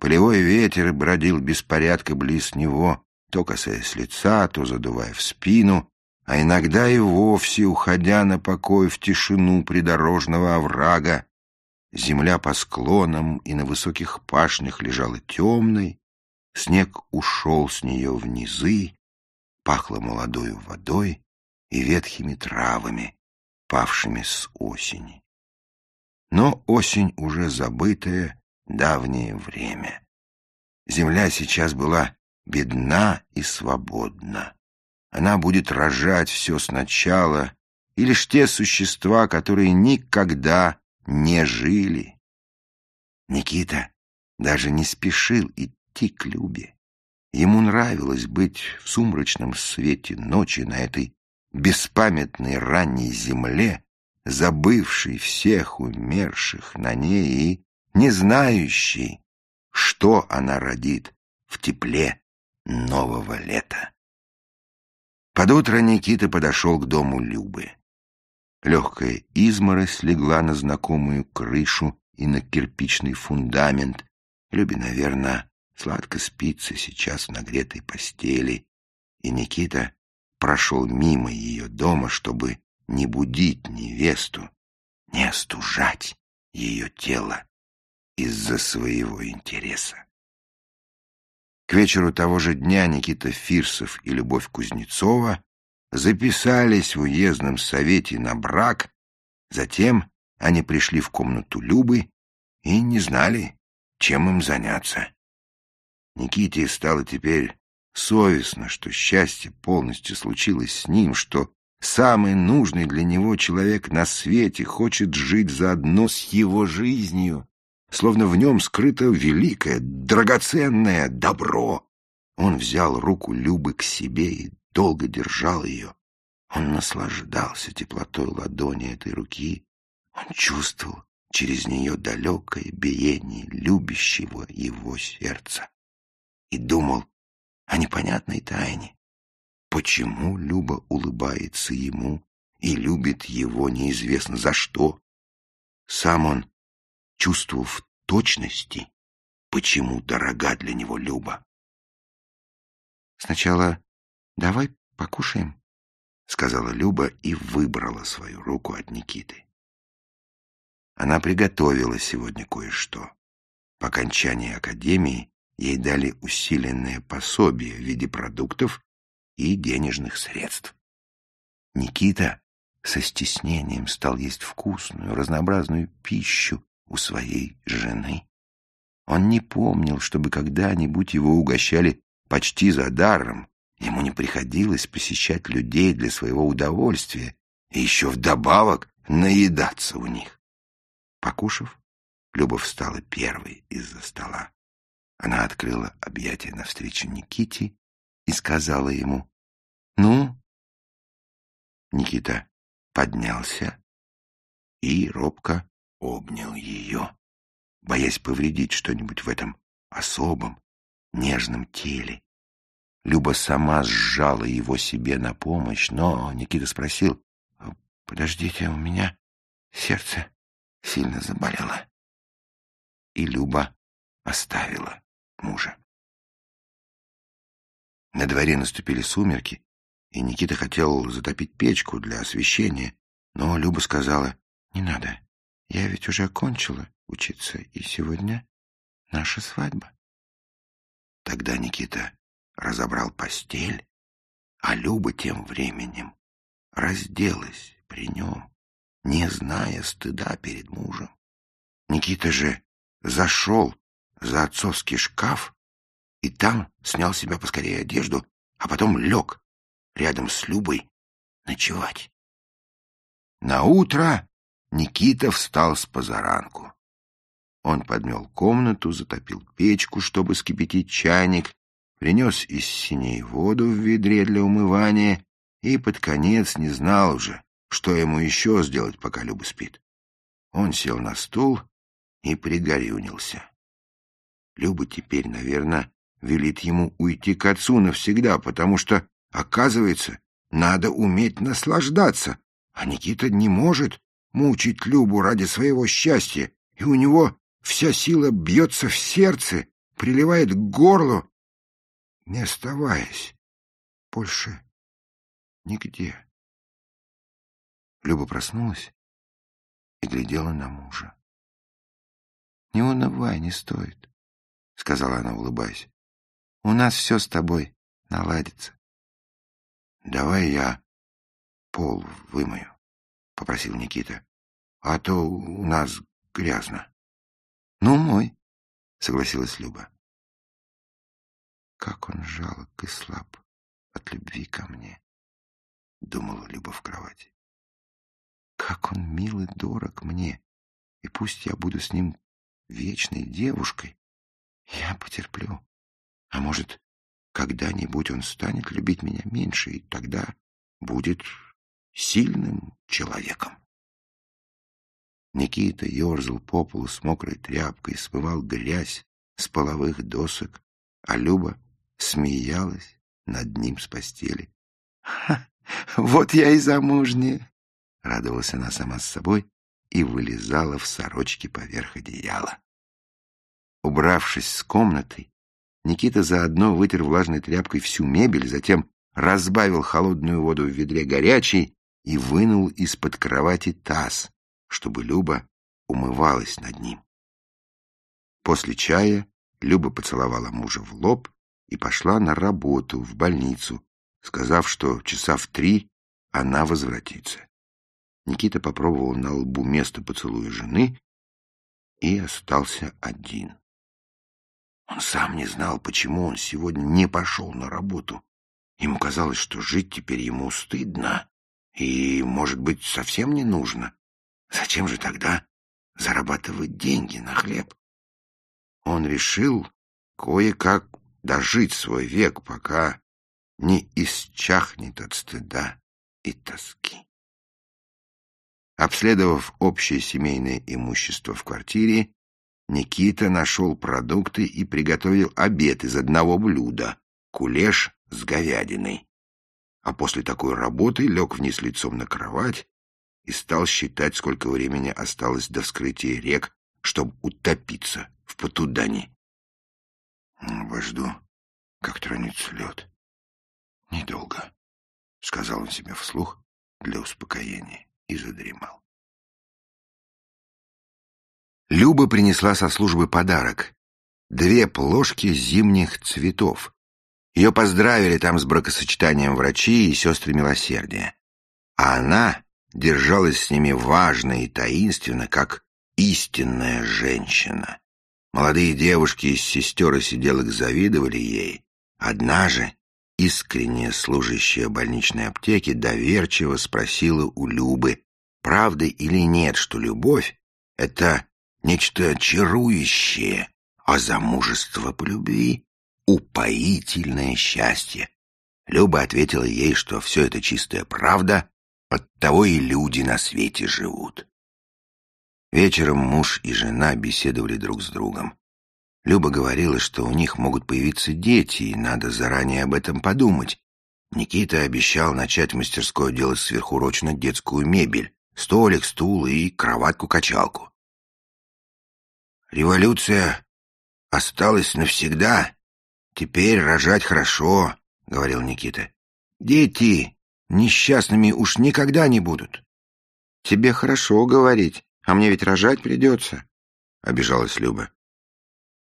Полевой ветер бродил беспорядка близ него, то касаясь лица, то задувая в спину, а иногда и вовсе уходя на покой в тишину придорожного оврага. Земля по склонам и на высоких пашнях лежала темной, снег ушел с нее в низы, пахло молодою водой, и ветхими травами, павшими с осени. Но осень уже забытое давнее время. Земля сейчас была бедна и свободна. Она будет рожать все сначала, и лишь те существа, которые никогда не жили. Никита даже не спешил идти к Любе. Ему нравилось быть в сумрачном свете ночи на этой беспамятной ранней земле, забывшей всех умерших на ней и не знающей, что она родит в тепле нового лета. Под утро Никита подошел к дому Любы. Легкая изморозь легла на знакомую крышу и на кирпичный фундамент. Любе, наверное, сладко спится сейчас в нагретой постели, и Никита прошел мимо ее дома, чтобы не будить невесту, не остужать ее тело из-за своего интереса. К вечеру того же дня Никита Фирсов и Любовь Кузнецова записались в уездном совете на брак, затем они пришли в комнату Любы и не знали, чем им заняться. Никите стало теперь совестно, что счастье полностью случилось с ним, что самый нужный для него человек на свете хочет жить заодно с его жизнью, словно в нем скрыто великое, драгоценное добро. Он взял руку Любы к себе и долго держал ее. Он наслаждался теплотой ладони этой руки. Он чувствовал через нее далекое биение любящего его сердца и думал о непонятной тайне. Почему Люба улыбается ему и любит его неизвестно за что? Сам он чувствовал в точности, почему дорога для него Люба. «Сначала давай покушаем», — сказала Люба и выбрала свою руку от Никиты. Она приготовила сегодня кое-что. По окончании академии ей дали усиленное пособие в виде продуктов и денежных средств. Никита со стеснением стал есть вкусную, разнообразную пищу у своей жены. Он не помнил, чтобы когда-нибудь его угощали почти за даром. Ему не приходилось посещать людей для своего удовольствия и еще вдобавок наедаться у них. Покушав, Люба встала первой из-за стола. Она открыла объятия навстречу Никите и сказала ему «Ну?» Никита поднялся и робко обнял ее, боясь повредить что-нибудь в этом особом, нежном теле. Люба сама сжала его себе на помощь, но Никита спросил, «Подождите, у меня сердце сильно заболело». И Люба оставила мужа. На дворе наступили сумерки, и Никита хотел затопить печку для освещения, но Люба сказала, «Не надо, я ведь уже окончила учиться, и сегодня наша свадьба». Тогда Никита разобрал постель, а Люба тем временем разделась при нем, не зная стыда перед мужем. Никита же зашел за отцовский шкаф и там снял себя поскорее одежду, а потом лег рядом с Любой ночевать. На утро Никита встал с позаранку. Он подмел комнату, затопил печку, чтобы скипятить чайник, принес из синей воду в ведре для умывания и под конец не знал уже, что ему еще сделать, пока Люба спит. Он сел на стул и пригорюнился. Люба теперь, наверное, велит ему уйти к отцу навсегда, потому что, оказывается, надо уметь наслаждаться, а Никита не может мучить Любу ради своего счастья, и у него вся сила бьется в сердце, приливает к горлу, не оставаясь больше нигде. Люба проснулась и глядела на мужа. — Не унывай, не стоит, — сказала она, улыбаясь. — У нас все с тобой наладится. — Давай я пол вымою, — попросил Никита, — а то у нас грязно. — Ну, мой, — согласилась Люба. Как он жалок и слаб от любви ко мне, — думала Люба в кровати. Как он мил и дорог мне, И пусть я буду с ним вечной девушкой, я потерплю. А может, когда-нибудь он станет любить меня меньше, и тогда будет сильным человеком. Никита ерзал по полу с мокрой тряпкой, смывал грязь с половых досок, а Люба смеялась над ним с постели. вот я и замужняя!» — радовалась она сама с собой и вылезала в сорочке поверх одеяла. Убравшись с комнатой, Никита заодно вытер влажной тряпкой всю мебель, затем разбавил холодную воду в ведре горячей и вынул из-под кровати таз, чтобы Люба умывалась над ним. После чая Люба поцеловала мужа в лоб и пошла на работу в больницу, сказав, что часа в три она возвратится. Никита попробовал на лбу место поцелуя жены и остался один. Он сам не знал, почему он сегодня не пошел на работу. Ему казалось, что жить теперь ему стыдно и, может быть, совсем не нужно. Зачем же тогда зарабатывать деньги на хлеб? Он решил кое-как дожить свой век, пока не исчахнет от стыда и тоски. Обследовав общее семейное имущество в квартире, Никита нашел продукты и приготовил обед из одного блюда — кулеш с говядиной. А после такой работы лег вниз лицом на кровать и стал считать, сколько времени осталось до вскрытия рек, чтобы утопиться в Потудане. «Обожду, как тронется лед», «Недолго», — сказал он себе вслух для успокоения и задремал. Люба принесла со службы подарок — две плошки зимних цветов. Ее поздравили там с бракосочетанием врачи и сестры милосердия. А она держалась с ними важно и таинственно, как истинная женщина. Молодые девушки из сестер и сиделок завидовали ей. Одна же искренняя служащая больничной аптеки доверчиво спросила у Любы, правда или нет, что любовь — это нечто чарующее, а замужество по любви — упоительное счастье. Люба ответила ей, что все это чистая правда, оттого и люди на свете живут. Вечером муж и жена беседовали друг с другом. Люба говорила, что у них могут появиться дети, и надо заранее об этом подумать. Никита обещал начать в мастерской делать сверхурочно детскую мебель, столик, стул и кроватку-качалку. «Революция осталась навсегда. Теперь рожать хорошо», — говорил Никита. «Дети несчастными уж никогда не будут». «Тебе хорошо говорить, а мне ведь рожать придется», — обижалась Люба.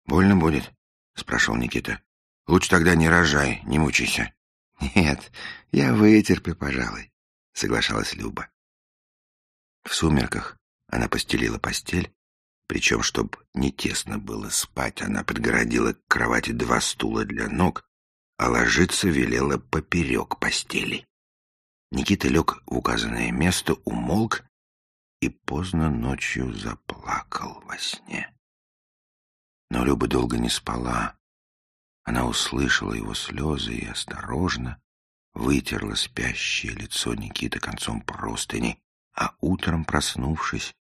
«Больно будет?» — спрашивал Никита. «Лучше тогда не рожай, не мучайся». (laughs) «Нет, я вытерплю, пожалуй», — соглашалась Люба. В сумерках она постелила постель, причем, чтобы не тесно было спать, она подгородила к кровати два стула для ног, а ложиться велела поперек постели. Никита лег в указанное место, умолк и поздно ночью заплакал во сне. Но Люба долго не спала. Она услышала его слезы и осторожно вытерла спящее лицо Никиты концом простыни, а утром, проснувшись,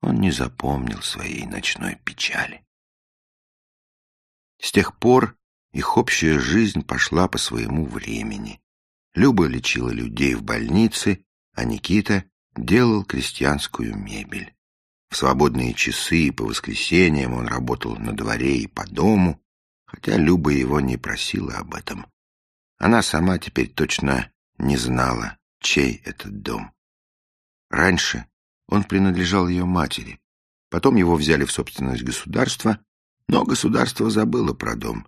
он не запомнил своей ночной печали. С тех пор их общая жизнь пошла по своему времени. Люба лечила людей в больнице, а Никита делал крестьянскую мебель. В свободные часы и по воскресеньям он работал на дворе и по дому, хотя Люба его не просила об этом. Она сама теперь точно не знала, чей этот дом. Раньше он принадлежал ее матери, потом его взяли в собственность государства, но государство забыло про дом.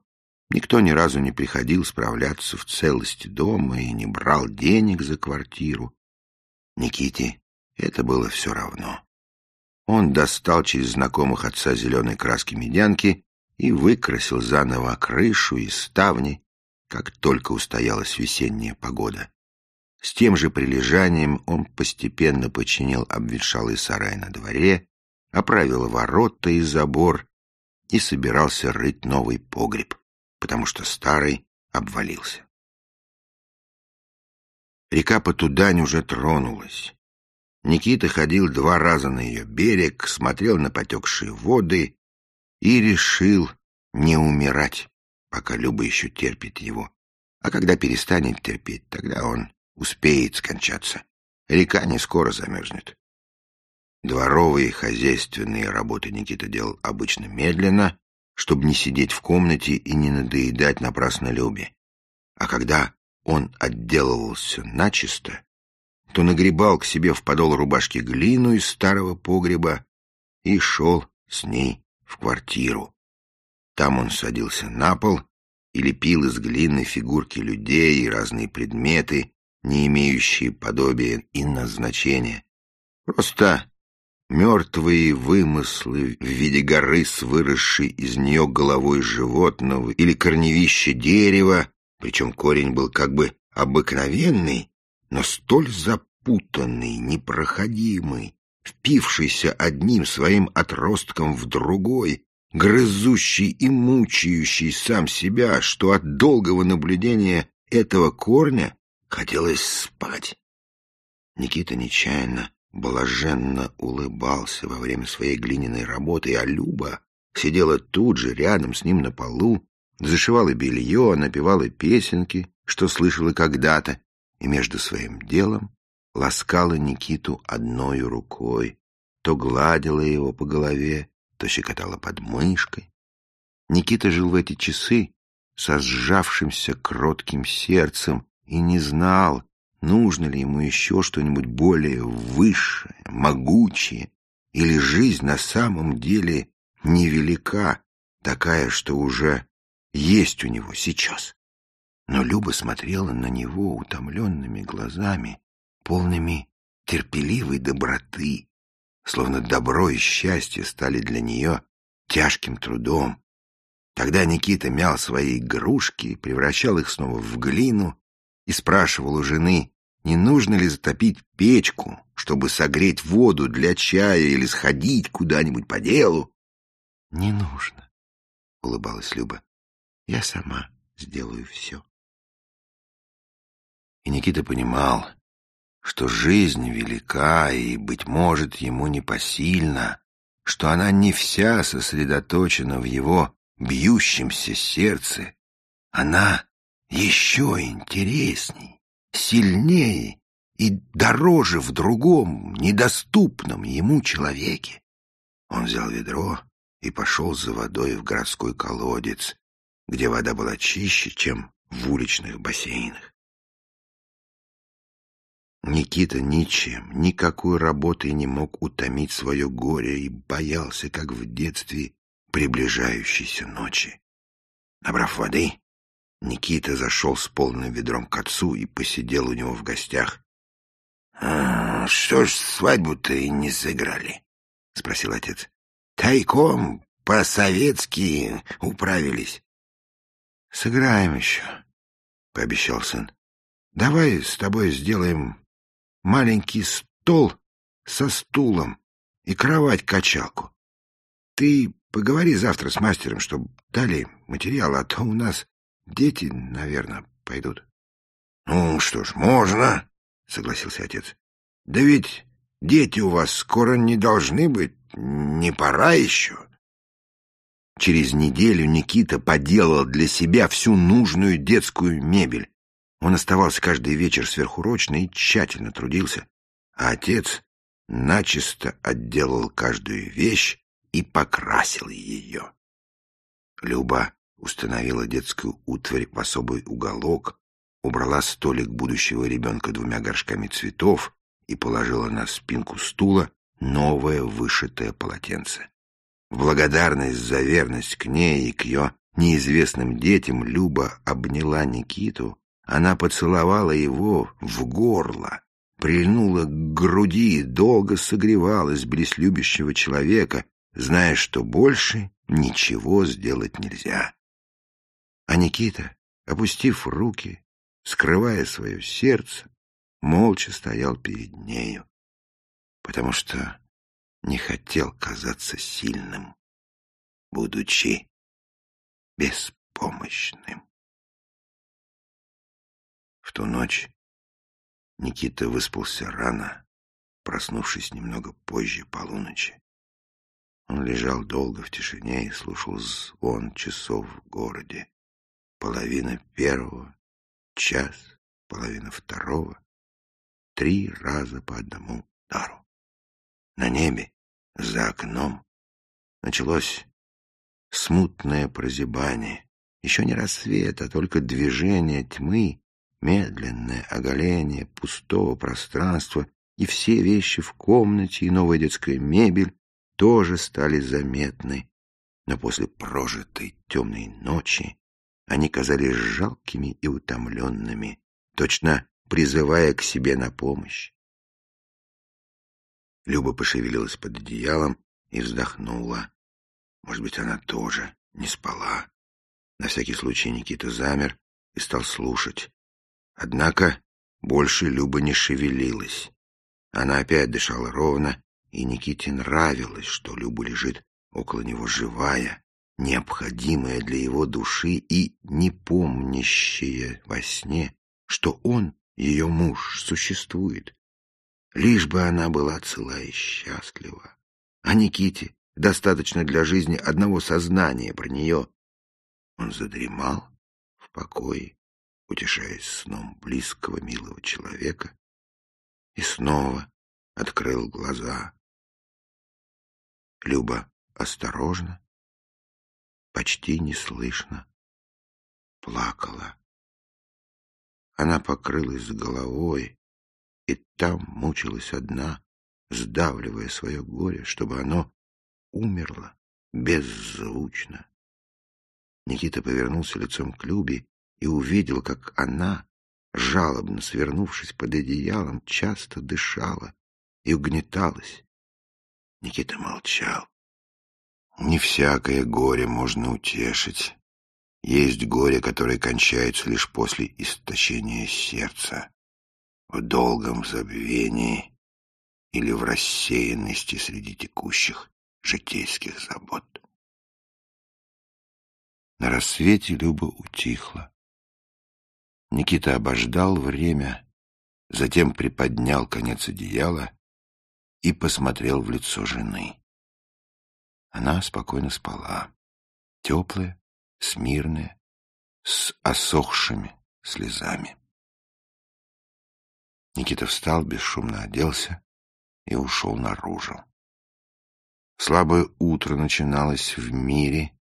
Никто ни разу не приходил справляться в целости дома и не брал денег за квартиру. Никите это было все равно. Он достал через знакомых отца зеленой краски медянки и выкрасил заново крышу и ставни, как только устоялась весенняя погода. С тем же прилежанием он постепенно починил обветшалый сарай на дворе, оправил ворота и забор и собирался рыть новый погреб, потому что старый обвалился. Река Потудань уже тронулась. Никита ходил два раза на ее берег, смотрел на потекшие воды и решил не умирать, пока Люба еще терпит его. А когда перестанет терпеть, тогда он успеет скончаться. Река не скоро замерзнет. Дворовые хозяйственные работы Никита делал обычно медленно, чтобы не сидеть в комнате и не надоедать напрасно Любе. А когда он отделывался начисто, то нагребал к себе в подол рубашки глину из старого погреба и шел с ней в квартиру. Там он садился на пол и лепил из глины фигурки людей и разные предметы, не имеющие подобия и назначения. Просто мертвые вымыслы в виде горы с выросшей из нее головой животного или корневища дерева, причем корень был как бы обыкновенный, но столь запутанный, непроходимый, впившийся одним своим отростком в другой, грызущий и мучающий сам себя, что от долгого наблюдения этого корня хотелось спать. Никита нечаянно, блаженно улыбался во время своей глиняной работы, а Люба сидела тут же, рядом с ним на полу, зашивала белье, напевала песенки, что слышала когда-то, и между своим делом ласкала Никиту одной рукой, то гладила его по голове, то щекотала под мышкой. Никита жил в эти часы со сжавшимся кротким сердцем и не знал, нужно ли ему еще что-нибудь более высшее, могучее, или жизнь на самом деле невелика, такая, что уже есть у него сейчас. Но Люба смотрела на него утомленными глазами, полными терпеливой доброты, словно добро и счастье стали для нее тяжким трудом. Тогда Никита мял свои игрушки, превращал их снова в глину и спрашивал у жены, не нужно ли затопить печку, чтобы согреть воду для чая или сходить куда-нибудь по делу. — Не нужно, — улыбалась Люба. — Я сама сделаю все. И Никита понимал, что жизнь велика и, быть может, ему непосильна, что она не вся сосредоточена в его бьющемся сердце. Она еще интересней, сильнее и дороже в другом, недоступном ему человеке. Он взял ведро и пошел за водой в городской колодец, где вода была чище, чем в уличных бассейнах. Никита ничем, никакой работой не мог утомить свое горе и боялся, как в детстве, приближающейся ночи. Набрав воды, Никита зашел с полным ведром к отцу и посидел у него в гостях. «А, — Что ж, свадьбу-то и не сыграли? — спросил отец. — Тайком по-советски управились. — Сыграем еще, — пообещал сын. — Давай с тобой сделаем маленький стол со стулом и кровать-качалку. Ты поговори завтра с мастером, чтобы дали материал, а то у нас дети, наверное, пойдут. — Ну что ж, можно, — согласился отец. — Да ведь дети у вас скоро не должны быть, не пора еще. Через неделю Никита поделал для себя всю нужную детскую мебель. Он оставался каждый вечер сверхурочно и тщательно трудился, а отец начисто отделал каждую вещь и покрасил ее. Люба установила детскую утварь в особый уголок, убрала столик будущего ребенка двумя горшками цветов и положила на спинку стула новое вышитое полотенце. В благодарность за верность к ней и к ее неизвестным детям Люба обняла Никиту она поцеловала его в горло, прильнула к груди и долго согревалась близ любящего человека, зная, что больше ничего сделать нельзя. А Никита, опустив руки, скрывая свое сердце, молча стоял перед нею, потому что не хотел казаться сильным, будучи беспомощным. В ту ночь Никита выспался рано, проснувшись немного позже полуночи. Он лежал долго в тишине и слушал звон часов в городе. Половина первого, час, половина второго, три раза по одному удару. На небе, за окном, началось смутное прозябание. Еще не рассвет, а только движение тьмы, медленное оголение пустого пространства, и все вещи в комнате и новая детская мебель тоже стали заметны, но после прожитой темной ночи они казались жалкими и утомленными, точно призывая к себе на помощь. Люба пошевелилась под одеялом и вздохнула. Может быть, она тоже не спала. На всякий случай Никита замер и стал слушать. Однако больше Люба не шевелилась. Она опять дышала ровно, и Никите нравилось, что Люба лежит около него живая, необходимая для его души и не помнящая во сне, что он, ее муж, существует. Лишь бы она была цела и счастлива. А Никите достаточно для жизни одного сознания про нее. Он задремал в покое, утешаясь сном близкого милого человека, и снова открыл глаза. Люба осторожно, почти неслышно, плакала. Она покрылась головой, и там мучилась одна, сдавливая свое горе, чтобы оно умерло беззвучно. Никита повернулся лицом к Любе и увидел, как она, жалобно свернувшись под одеялом, часто дышала и угнеталась. Никита молчал. Не всякое горе можно утешить. Есть горе, которое кончается лишь после истощения сердца, в долгом забвении или в рассеянности среди текущих житейских забот. На рассвете Люба утихла. Никита обождал время, затем приподнял конец одеяла и посмотрел в лицо жены. Она спокойно спала, теплая, смирная, с осохшими слезами. Никита встал, бесшумно оделся и ушел наружу. Слабое утро начиналось в мире.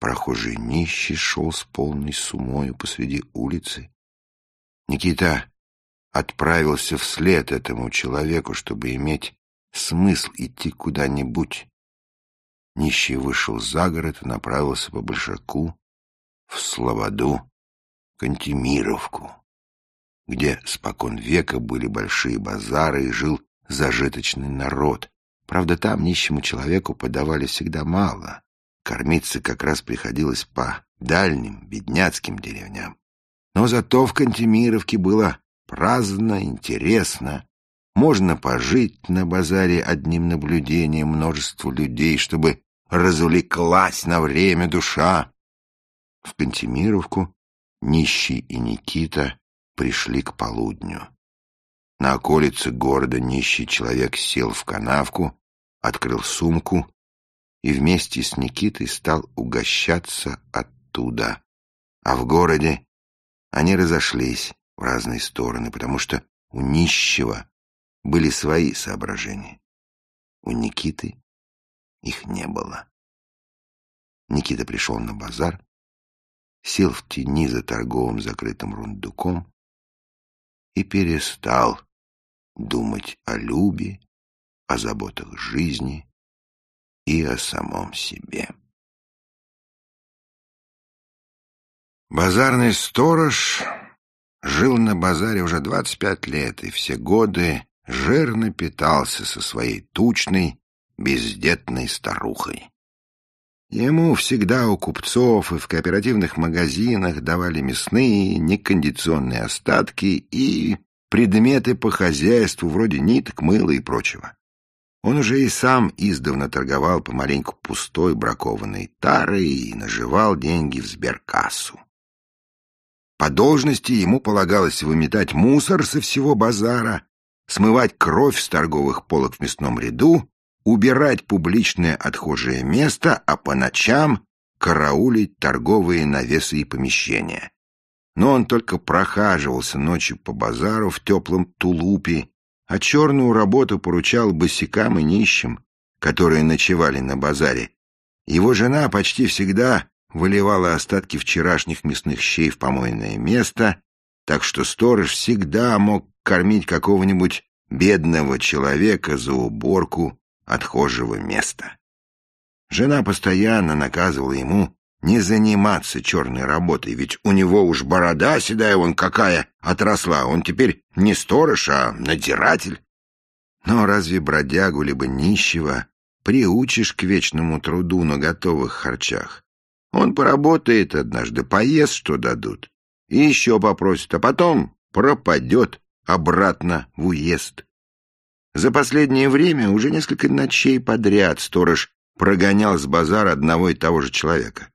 Прохожий нищий шел с полной сумою посреди улицы. Никита отправился вслед этому человеку, чтобы иметь смысл идти куда-нибудь. Нищий вышел за город и направился по Большаку, в Слободу, Кантемировку, где спокон века были большие базары и жил зажиточный народ. Правда, там нищему человеку подавали всегда мало. Кормиться как раз приходилось по дальним, бедняцким деревням. Но зато в Кантемировке было праздно, интересно. Можно пожить на базаре одним наблюдением множеству людей, чтобы развлеклась на время душа. В Кантемировку нищий и Никита пришли к полудню. На околице города нищий человек сел в канавку, открыл сумку и вместе с Никитой стал угощаться оттуда. А в городе они разошлись в разные стороны, потому что у нищего были свои соображения. У Никиты их не было. Никита пришел на базар, сел в тени за торговым закрытым рундуком и перестал думать о любе, о заботах жизни и о самом себе. Базарный сторож жил на базаре уже двадцать пять лет и все годы жирно питался со своей тучной, бездетной старухой. Ему всегда у купцов и в кооперативных магазинах давали мясные, некондиционные остатки и предметы по хозяйству вроде ниток, мыла и прочего. Он уже и сам издавна торговал помаленьку пустой бракованной тарой и наживал деньги в сберкассу. По должности ему полагалось выметать мусор со всего базара, смывать кровь с торговых полок в мясном ряду, убирать публичное отхожее место, а по ночам караулить торговые навесы и помещения. Но он только прохаживался ночью по базару в теплом тулупе, а черную работу поручал босикам и нищим, которые ночевали на базаре. Его жена почти всегда выливала остатки вчерашних мясных щей в помойное место, так что сторож всегда мог кормить какого-нибудь бедного человека за уборку отхожего места. Жена постоянно наказывала ему не заниматься черной работой, ведь у него уж борода седая вон какая отросла, он теперь не сторож, а надзиратель. Но разве бродягу либо нищего приучишь к вечному труду на готовых харчах? Он поработает однажды, поест, что дадут, и еще попросит, а потом пропадет обратно в уезд. За последнее время уже несколько ночей подряд сторож прогонял с базара одного и того же человека.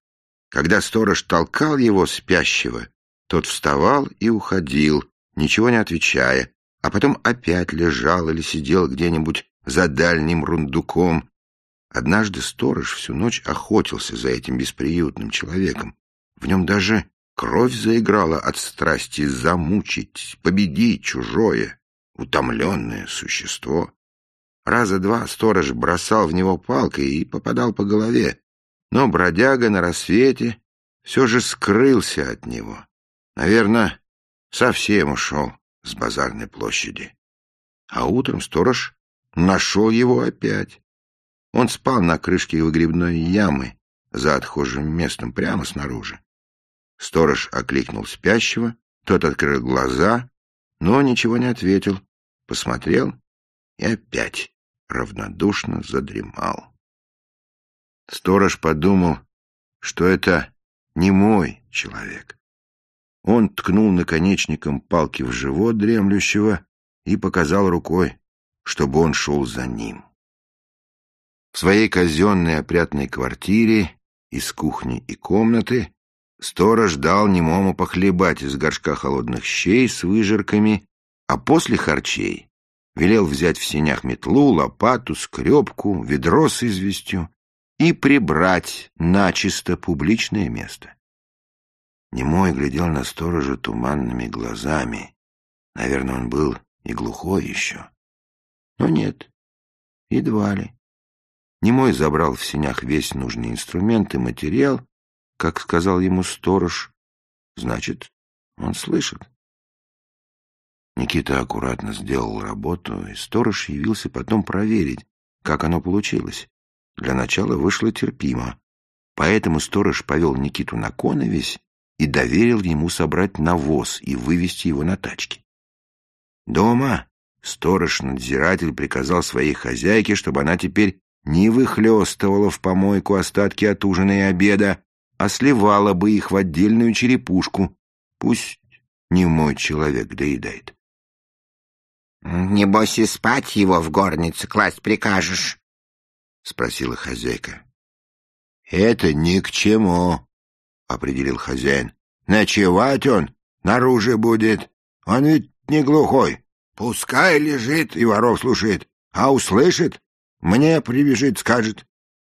Когда сторож толкал его спящего, тот вставал и уходил, ничего не отвечая, а потом опять лежал или сидел где-нибудь за дальним рундуком, Однажды сторож всю ночь охотился за этим бесприютным человеком. В нем даже кровь заиграла от страсти замучить, победить чужое, утомленное существо. Раза два сторож бросал в него палкой и попадал по голове, но бродяга на рассвете все же скрылся от него. Наверное, совсем ушел с базарной площади. А утром сторож нашел его опять. Он спал на крышке выгребной ямы за отхожим местом прямо снаружи. Сторож окликнул спящего, тот открыл глаза, но ничего не ответил, посмотрел и опять равнодушно задремал. Сторож подумал, что это не мой человек. Он ткнул наконечником палки в живот дремлющего и показал рукой, чтобы он шел за ним. В своей казенной опрятной квартире из кухни и комнаты сторож дал немому похлебать из горшка холодных щей с выжирками, а после харчей велел взять в сенях метлу, лопату, скребку, ведро с известью и прибрать начисто публичное место. Немой глядел на сторожа туманными глазами. Наверное, он был и глухой еще. Но нет, едва ли. Немой забрал в сенях весь нужный инструмент и материал, как сказал ему сторож. Значит, он слышит. Никита аккуратно сделал работу, и сторож явился потом проверить, как оно получилось. Для начала вышло терпимо. Поэтому сторож повел Никиту на коновесь и доверил ему собрать навоз и вывести его на тачке. Дома сторож-надзиратель приказал своей хозяйке, чтобы она теперь не выхлестывала в помойку остатки от ужина и обеда, а сливала бы их в отдельную черепушку. Пусть не мой человек доедает. — Небось и спать его в горнице класть прикажешь? — спросила хозяйка. — Это ни к чему, — определил хозяин. — Ночевать он наружу будет. Он ведь не глухой. Пускай лежит и воров слушает, а услышит, мне прибежит, скажет,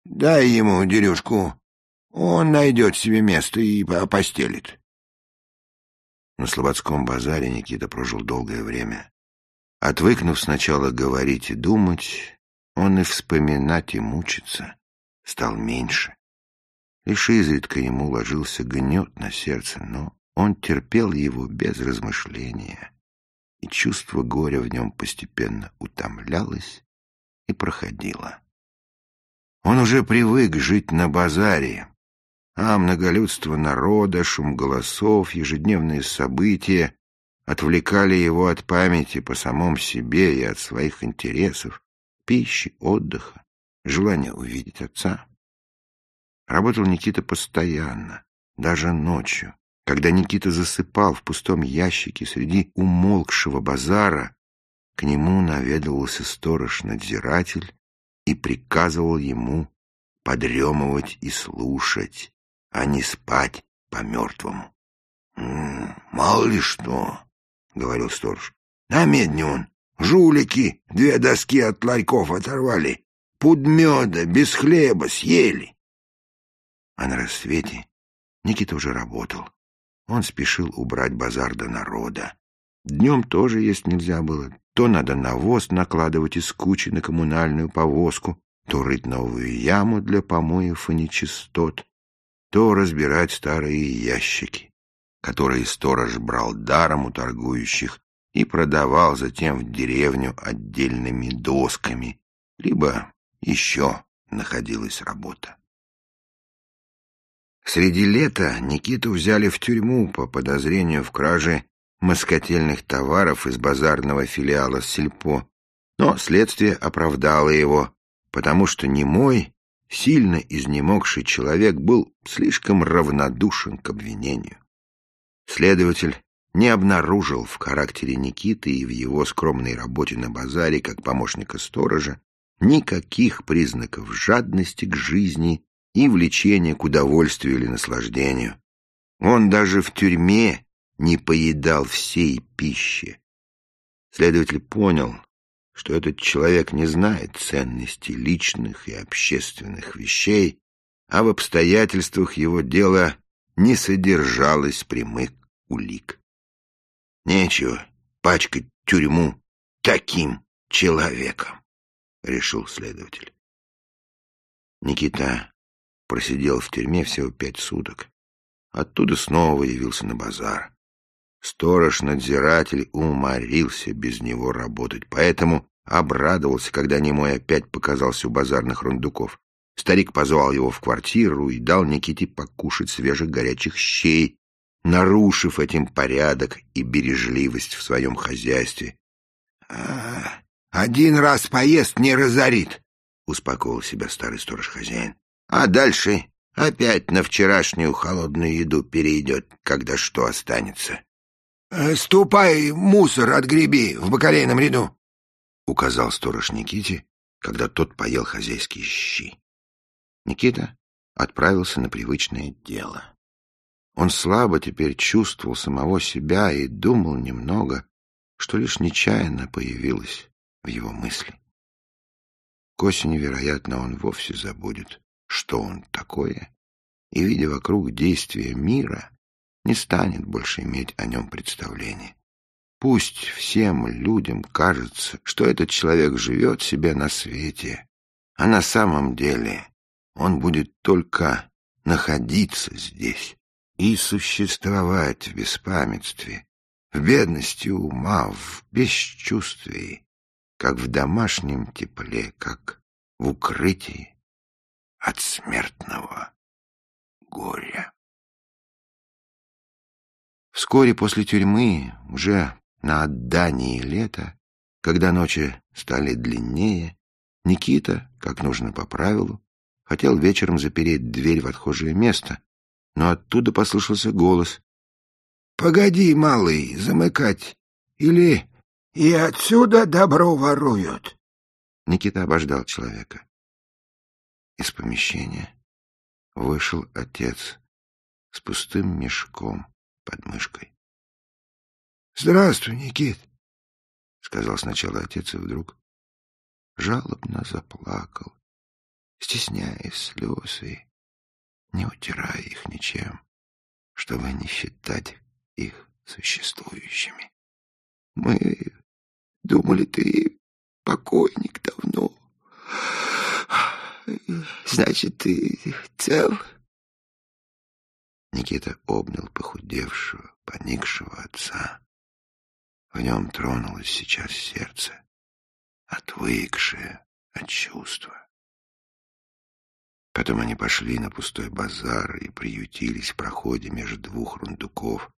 дай ему дерюшку, он найдет себе место и постелит. На Слободском базаре Никита прожил долгое время. Отвыкнув сначала говорить и думать, он и вспоминать и мучиться стал меньше. Лишь изредка ему ложился гнет на сердце, но он терпел его без размышления, и чувство горя в нем постепенно утомлялось и проходила. Он уже привык жить на базаре, а многолюдство народа, шум голосов, ежедневные события отвлекали его от памяти по самом себе и от своих интересов, пищи, отдыха, желания увидеть отца. Работал Никита постоянно, даже ночью. Когда Никита засыпал в пустом ящике среди умолкшего базара, к нему наведывался сторож-надзиратель и приказывал ему подремывать и слушать, а не спать по-мертвому. — Мало ли что, — говорил сторож. — На медне он. Жулики две доски от ларьков оторвали. Пуд меда, без хлеба съели. А на рассвете Никита уже работал. Он спешил убрать базар до народа. Днем тоже есть нельзя было. То надо навоз накладывать из кучи на коммунальную повозку, то рыть новую яму для помоев и нечистот, то разбирать старые ящики, которые сторож брал даром у торгующих и продавал затем в деревню отдельными досками, либо еще находилась работа. Среди лета Никиту взяли в тюрьму по подозрению в краже москотельных товаров из базарного филиала Сельпо, но следствие оправдало его, потому что немой, сильно изнемогший человек был слишком равнодушен к обвинению. Следователь не обнаружил в характере Никиты и в его скромной работе на базаре как помощника сторожа никаких признаков жадности к жизни и влечения к удовольствию или наслаждению. Он даже в тюрьме не поедал всей пищи. Следователь понял, что этот человек не знает ценности личных и общественных вещей, а в обстоятельствах его дела не содержалось прямых улик. Нечего пачкать тюрьму таким человеком, — решил следователь. Никита просидел в тюрьме всего пять суток. Оттуда снова явился на базар. Сторож-надзиратель уморился без него работать, поэтому обрадовался, когда Немой опять показался у базарных рундуков. Старик позвал его в квартиру и дал Никите покушать свежих горячих щей, нарушив этим порядок и бережливость в своем хозяйстве. «А, «Один раз поест не разорит», — успокоил себя старый сторож-хозяин. «А дальше опять на вчерашнюю холодную еду перейдет, когда что останется». «Э, «Ступай, мусор отгреби в бакалейном ряду», — указал сторож Никите, когда тот поел хозяйские щи. Никита отправился на привычное дело. Он слабо теперь чувствовал самого себя и думал немного, что лишь нечаянно появилось в его мысли. К осени, вероятно, он вовсе забудет, что он такое, и, видя вокруг действия мира, не станет больше иметь о нем представления. Пусть всем людям кажется, что этот человек живет себе на свете, а на самом деле он будет только находиться здесь, и существовать в беспамятстве, в бедности ума, в бесчувствии, как в домашнем тепле, как в укрытии от смертного горя. Вскоре после тюрьмы, уже на отдании лета, когда ночи стали длиннее, Никита, как нужно по правилу, хотел вечером запереть дверь в отхожее место, но оттуда послышался голос. — Погоди, малый, замыкать, или и отсюда добро воруют. Никита обождал человека. Из помещения вышел отец с пустым мешком под мышкой. — Здравствуй, Никит, — сказал сначала отец и вдруг жалобно заплакал, стесняясь слез и не утирая их ничем, чтобы не считать их существующими. Мы думали, ты покойник давно. Значит, ты цел? Никита обнял похудевшего, поникшего отца. В нем тронулось сейчас сердце, отвыкшее от чувства. Потом они пошли на пустой базар и приютились в проходе между двух рундуков.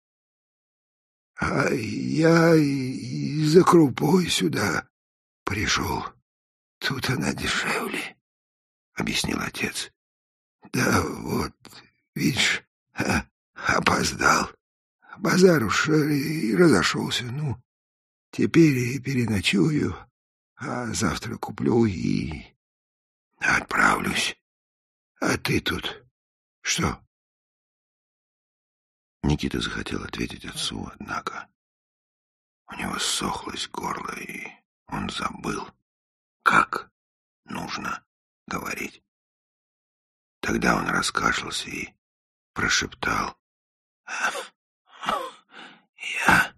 — А я и за крупой сюда пришел. Тут она дешевле, — объяснил отец. — Да вот, видишь, а, опоздал. Базар уж и разошелся. Ну, теперь и переночую, а завтра куплю и Отправлюсь. А ты тут что? Никита захотел ответить отцу, однако у него ссохлось горло, и он забыл, как нужно говорить. Тогда он раскашлялся и прошептал. «Я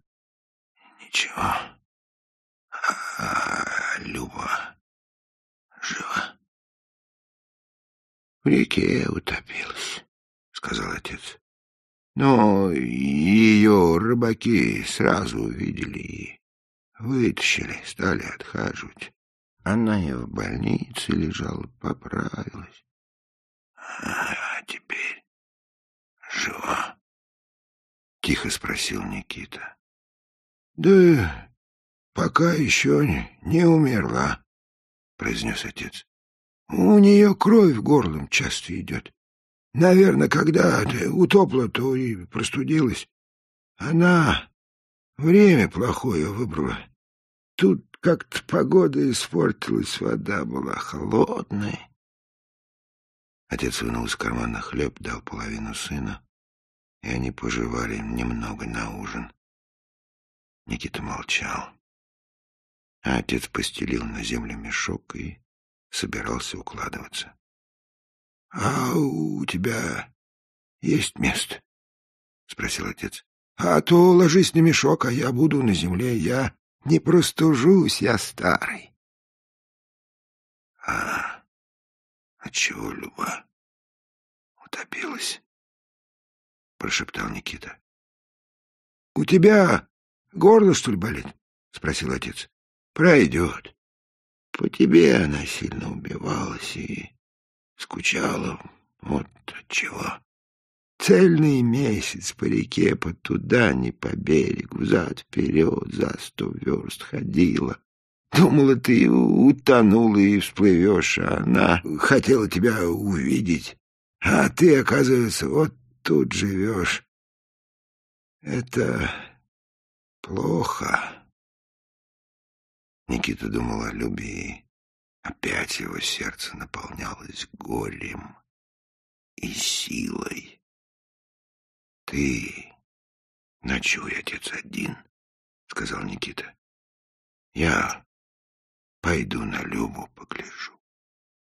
ничего. А Люба жива?» «В реке утопилась», — сказал отец. Но ее рыбаки сразу увидели и вытащили, стали отхаживать. Она и в больнице лежала, поправилась. — А теперь жива? — тихо спросил Никита. — Да пока еще не, умерла, — произнес отец. — У нее кровь горлом часто идет. Наверное, когда утопла, то и простудилась. Она время плохое выбрала. Тут как-то погода испортилась, вода была холодной. Отец вынул из кармана хлеб, дал половину сына, и они пожевали немного на ужин. Никита молчал. А отец постелил на землю мешок и собирался укладываться. — А у тебя есть место? — спросил отец. — А то ложись на мешок, а я буду на земле. Я не простужусь, я старый. — А отчего Люба утопилась? — прошептал Никита. — У тебя горло, что ли, болит? — спросил отец. — Пройдет. По тебе она сильно убивалась и Скучала. Вот отчего. Цельный месяц по реке, по туда, не по берегу, взад-вперед, за сто верст ходила. Думала, ты утонула и всплывешь, а она хотела тебя увидеть. А ты, оказывается, вот тут живешь. Это плохо. Никита думал о любви Опять его сердце наполнялось горем и силой. — Ты ночуй, отец, один, — сказал Никита. — Я пойду на Любу погляжу.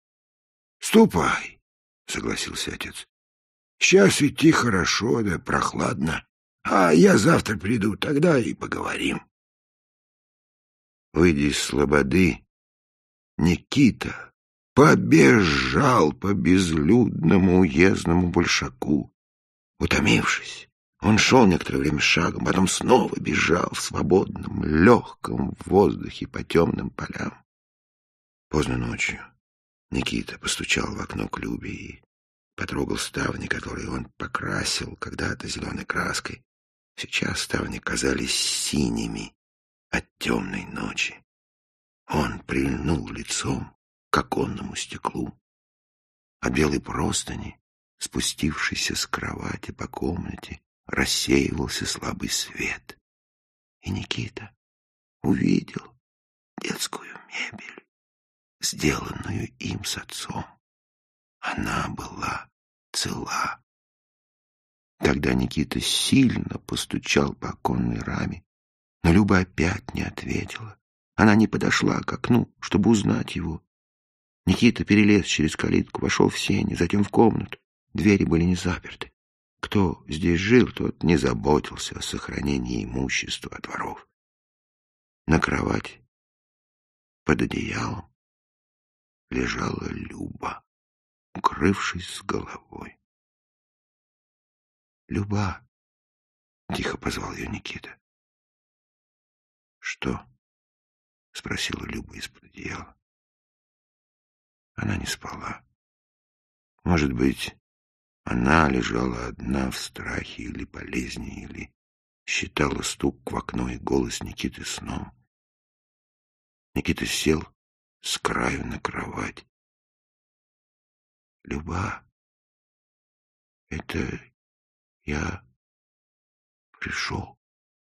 — Ступай, — согласился отец. — Сейчас идти хорошо, да прохладно. А я завтра приду, тогда и поговорим. Выйдя из слободы, Никита побежал по безлюдному уездному большаку. Утомившись, он шел некоторое время шагом, потом снова бежал в свободном, легком воздухе по темным полям. Поздно ночью Никита постучал в окно к Любе и потрогал ставни, которые он покрасил когда-то зеленой краской. Сейчас ставни казались синими от темной ночи. Он прильнул лицом к оконному стеклу, а белый простыни, спустившийся с кровати по комнате, рассеивался слабый свет. И Никита увидел детскую мебель, сделанную им с отцом. Она была цела. Тогда Никита сильно постучал по оконной раме, но Люба опять не ответила. Она не подошла к окну, чтобы узнать его. Никита перелез через калитку, вошел в сени, затем в комнату. Двери были не заперты. Кто здесь жил, тот не заботился о сохранении имущества от воров. На кровати, под одеялом, лежала Люба, укрывшись с головой. «Люба!» — тихо позвал ее Никита. «Что?» — спросила Люба из-под одеяла. Она не спала. Может быть, она лежала одна в страхе или болезни, или считала стук в окно и голос Никиты сном. Никита сел с краю на кровать. «Люба, это я пришел»,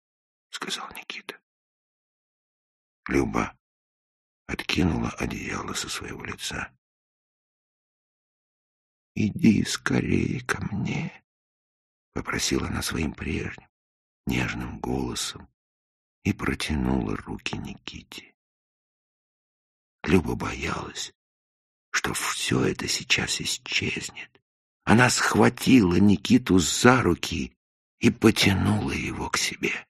— сказал Никита. Люба откинула одеяло со своего лица. иди скорее ко мне, — попросила она своим прежним, нежным голосом и протянула руки Никите. Люба боялась, что все это сейчас исчезнет. Она схватила Никиту за руки и потянула его к себе.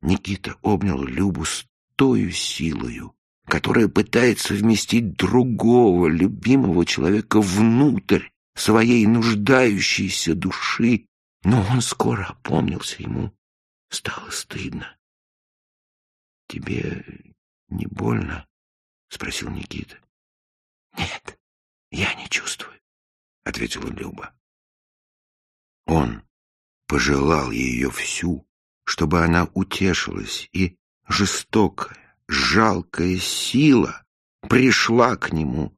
Никита обнял Любу с тою силою, которая пытается вместить другого, любимого человека внутрь своей нуждающейся души, но он скоро опомнился ему. Стало стыдно. — Тебе не больно? — спросил Никита. — Нет, я не чувствую, — ответила Люба. Он пожелал ее всю, чтобы она утешилась, и жестокая, жалкая сила пришла к нему.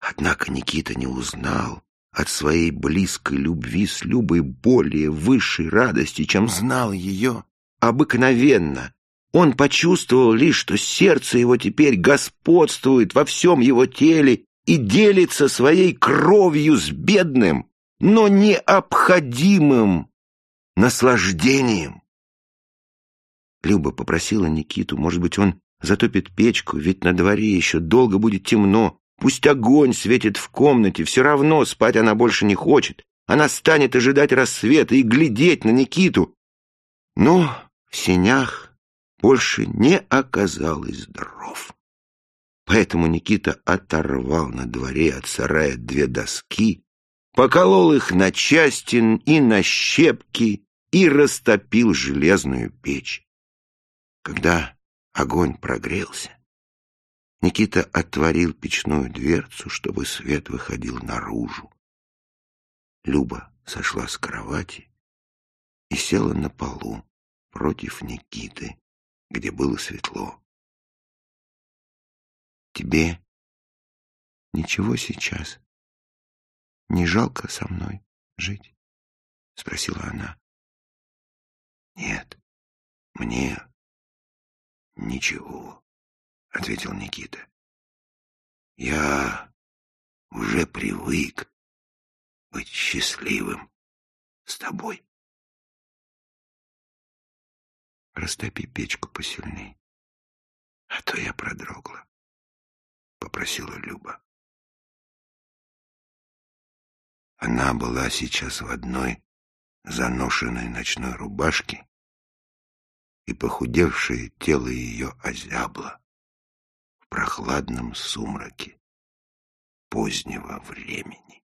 Однако Никита не узнал от своей близкой любви с Любой более высшей радости, чем знал ее обыкновенно. Он почувствовал лишь, что сердце его теперь господствует во всем его теле и делится своей кровью с бедным, но необходимым наслаждением. Люба попросила Никиту, может быть, он затопит печку, ведь на дворе еще долго будет темно. Пусть огонь светит в комнате, все равно спать она больше не хочет. Она станет ожидать рассвета и глядеть на Никиту. Но в сенях больше не оказалось дров. Поэтому Никита оторвал на дворе от сарая две доски, поколол их на части и на щепки и растопил железную печь. Когда огонь прогрелся, Никита отворил печную дверцу, чтобы свет выходил наружу. Люба сошла с кровати и села на полу против Никиты, где было светло. «Тебе ничего сейчас не жалко со мной жить?» — спросила она. «Нет, мне ничего». — ответил Никита. «Я уже привык быть счастливым с тобой». «Растопи печку посильней, а то я продрогла», — попросила Люба. Она была сейчас в одной заношенной ночной рубашке, и похудевшее тело ее озябло прохладном сумраке позднего времени.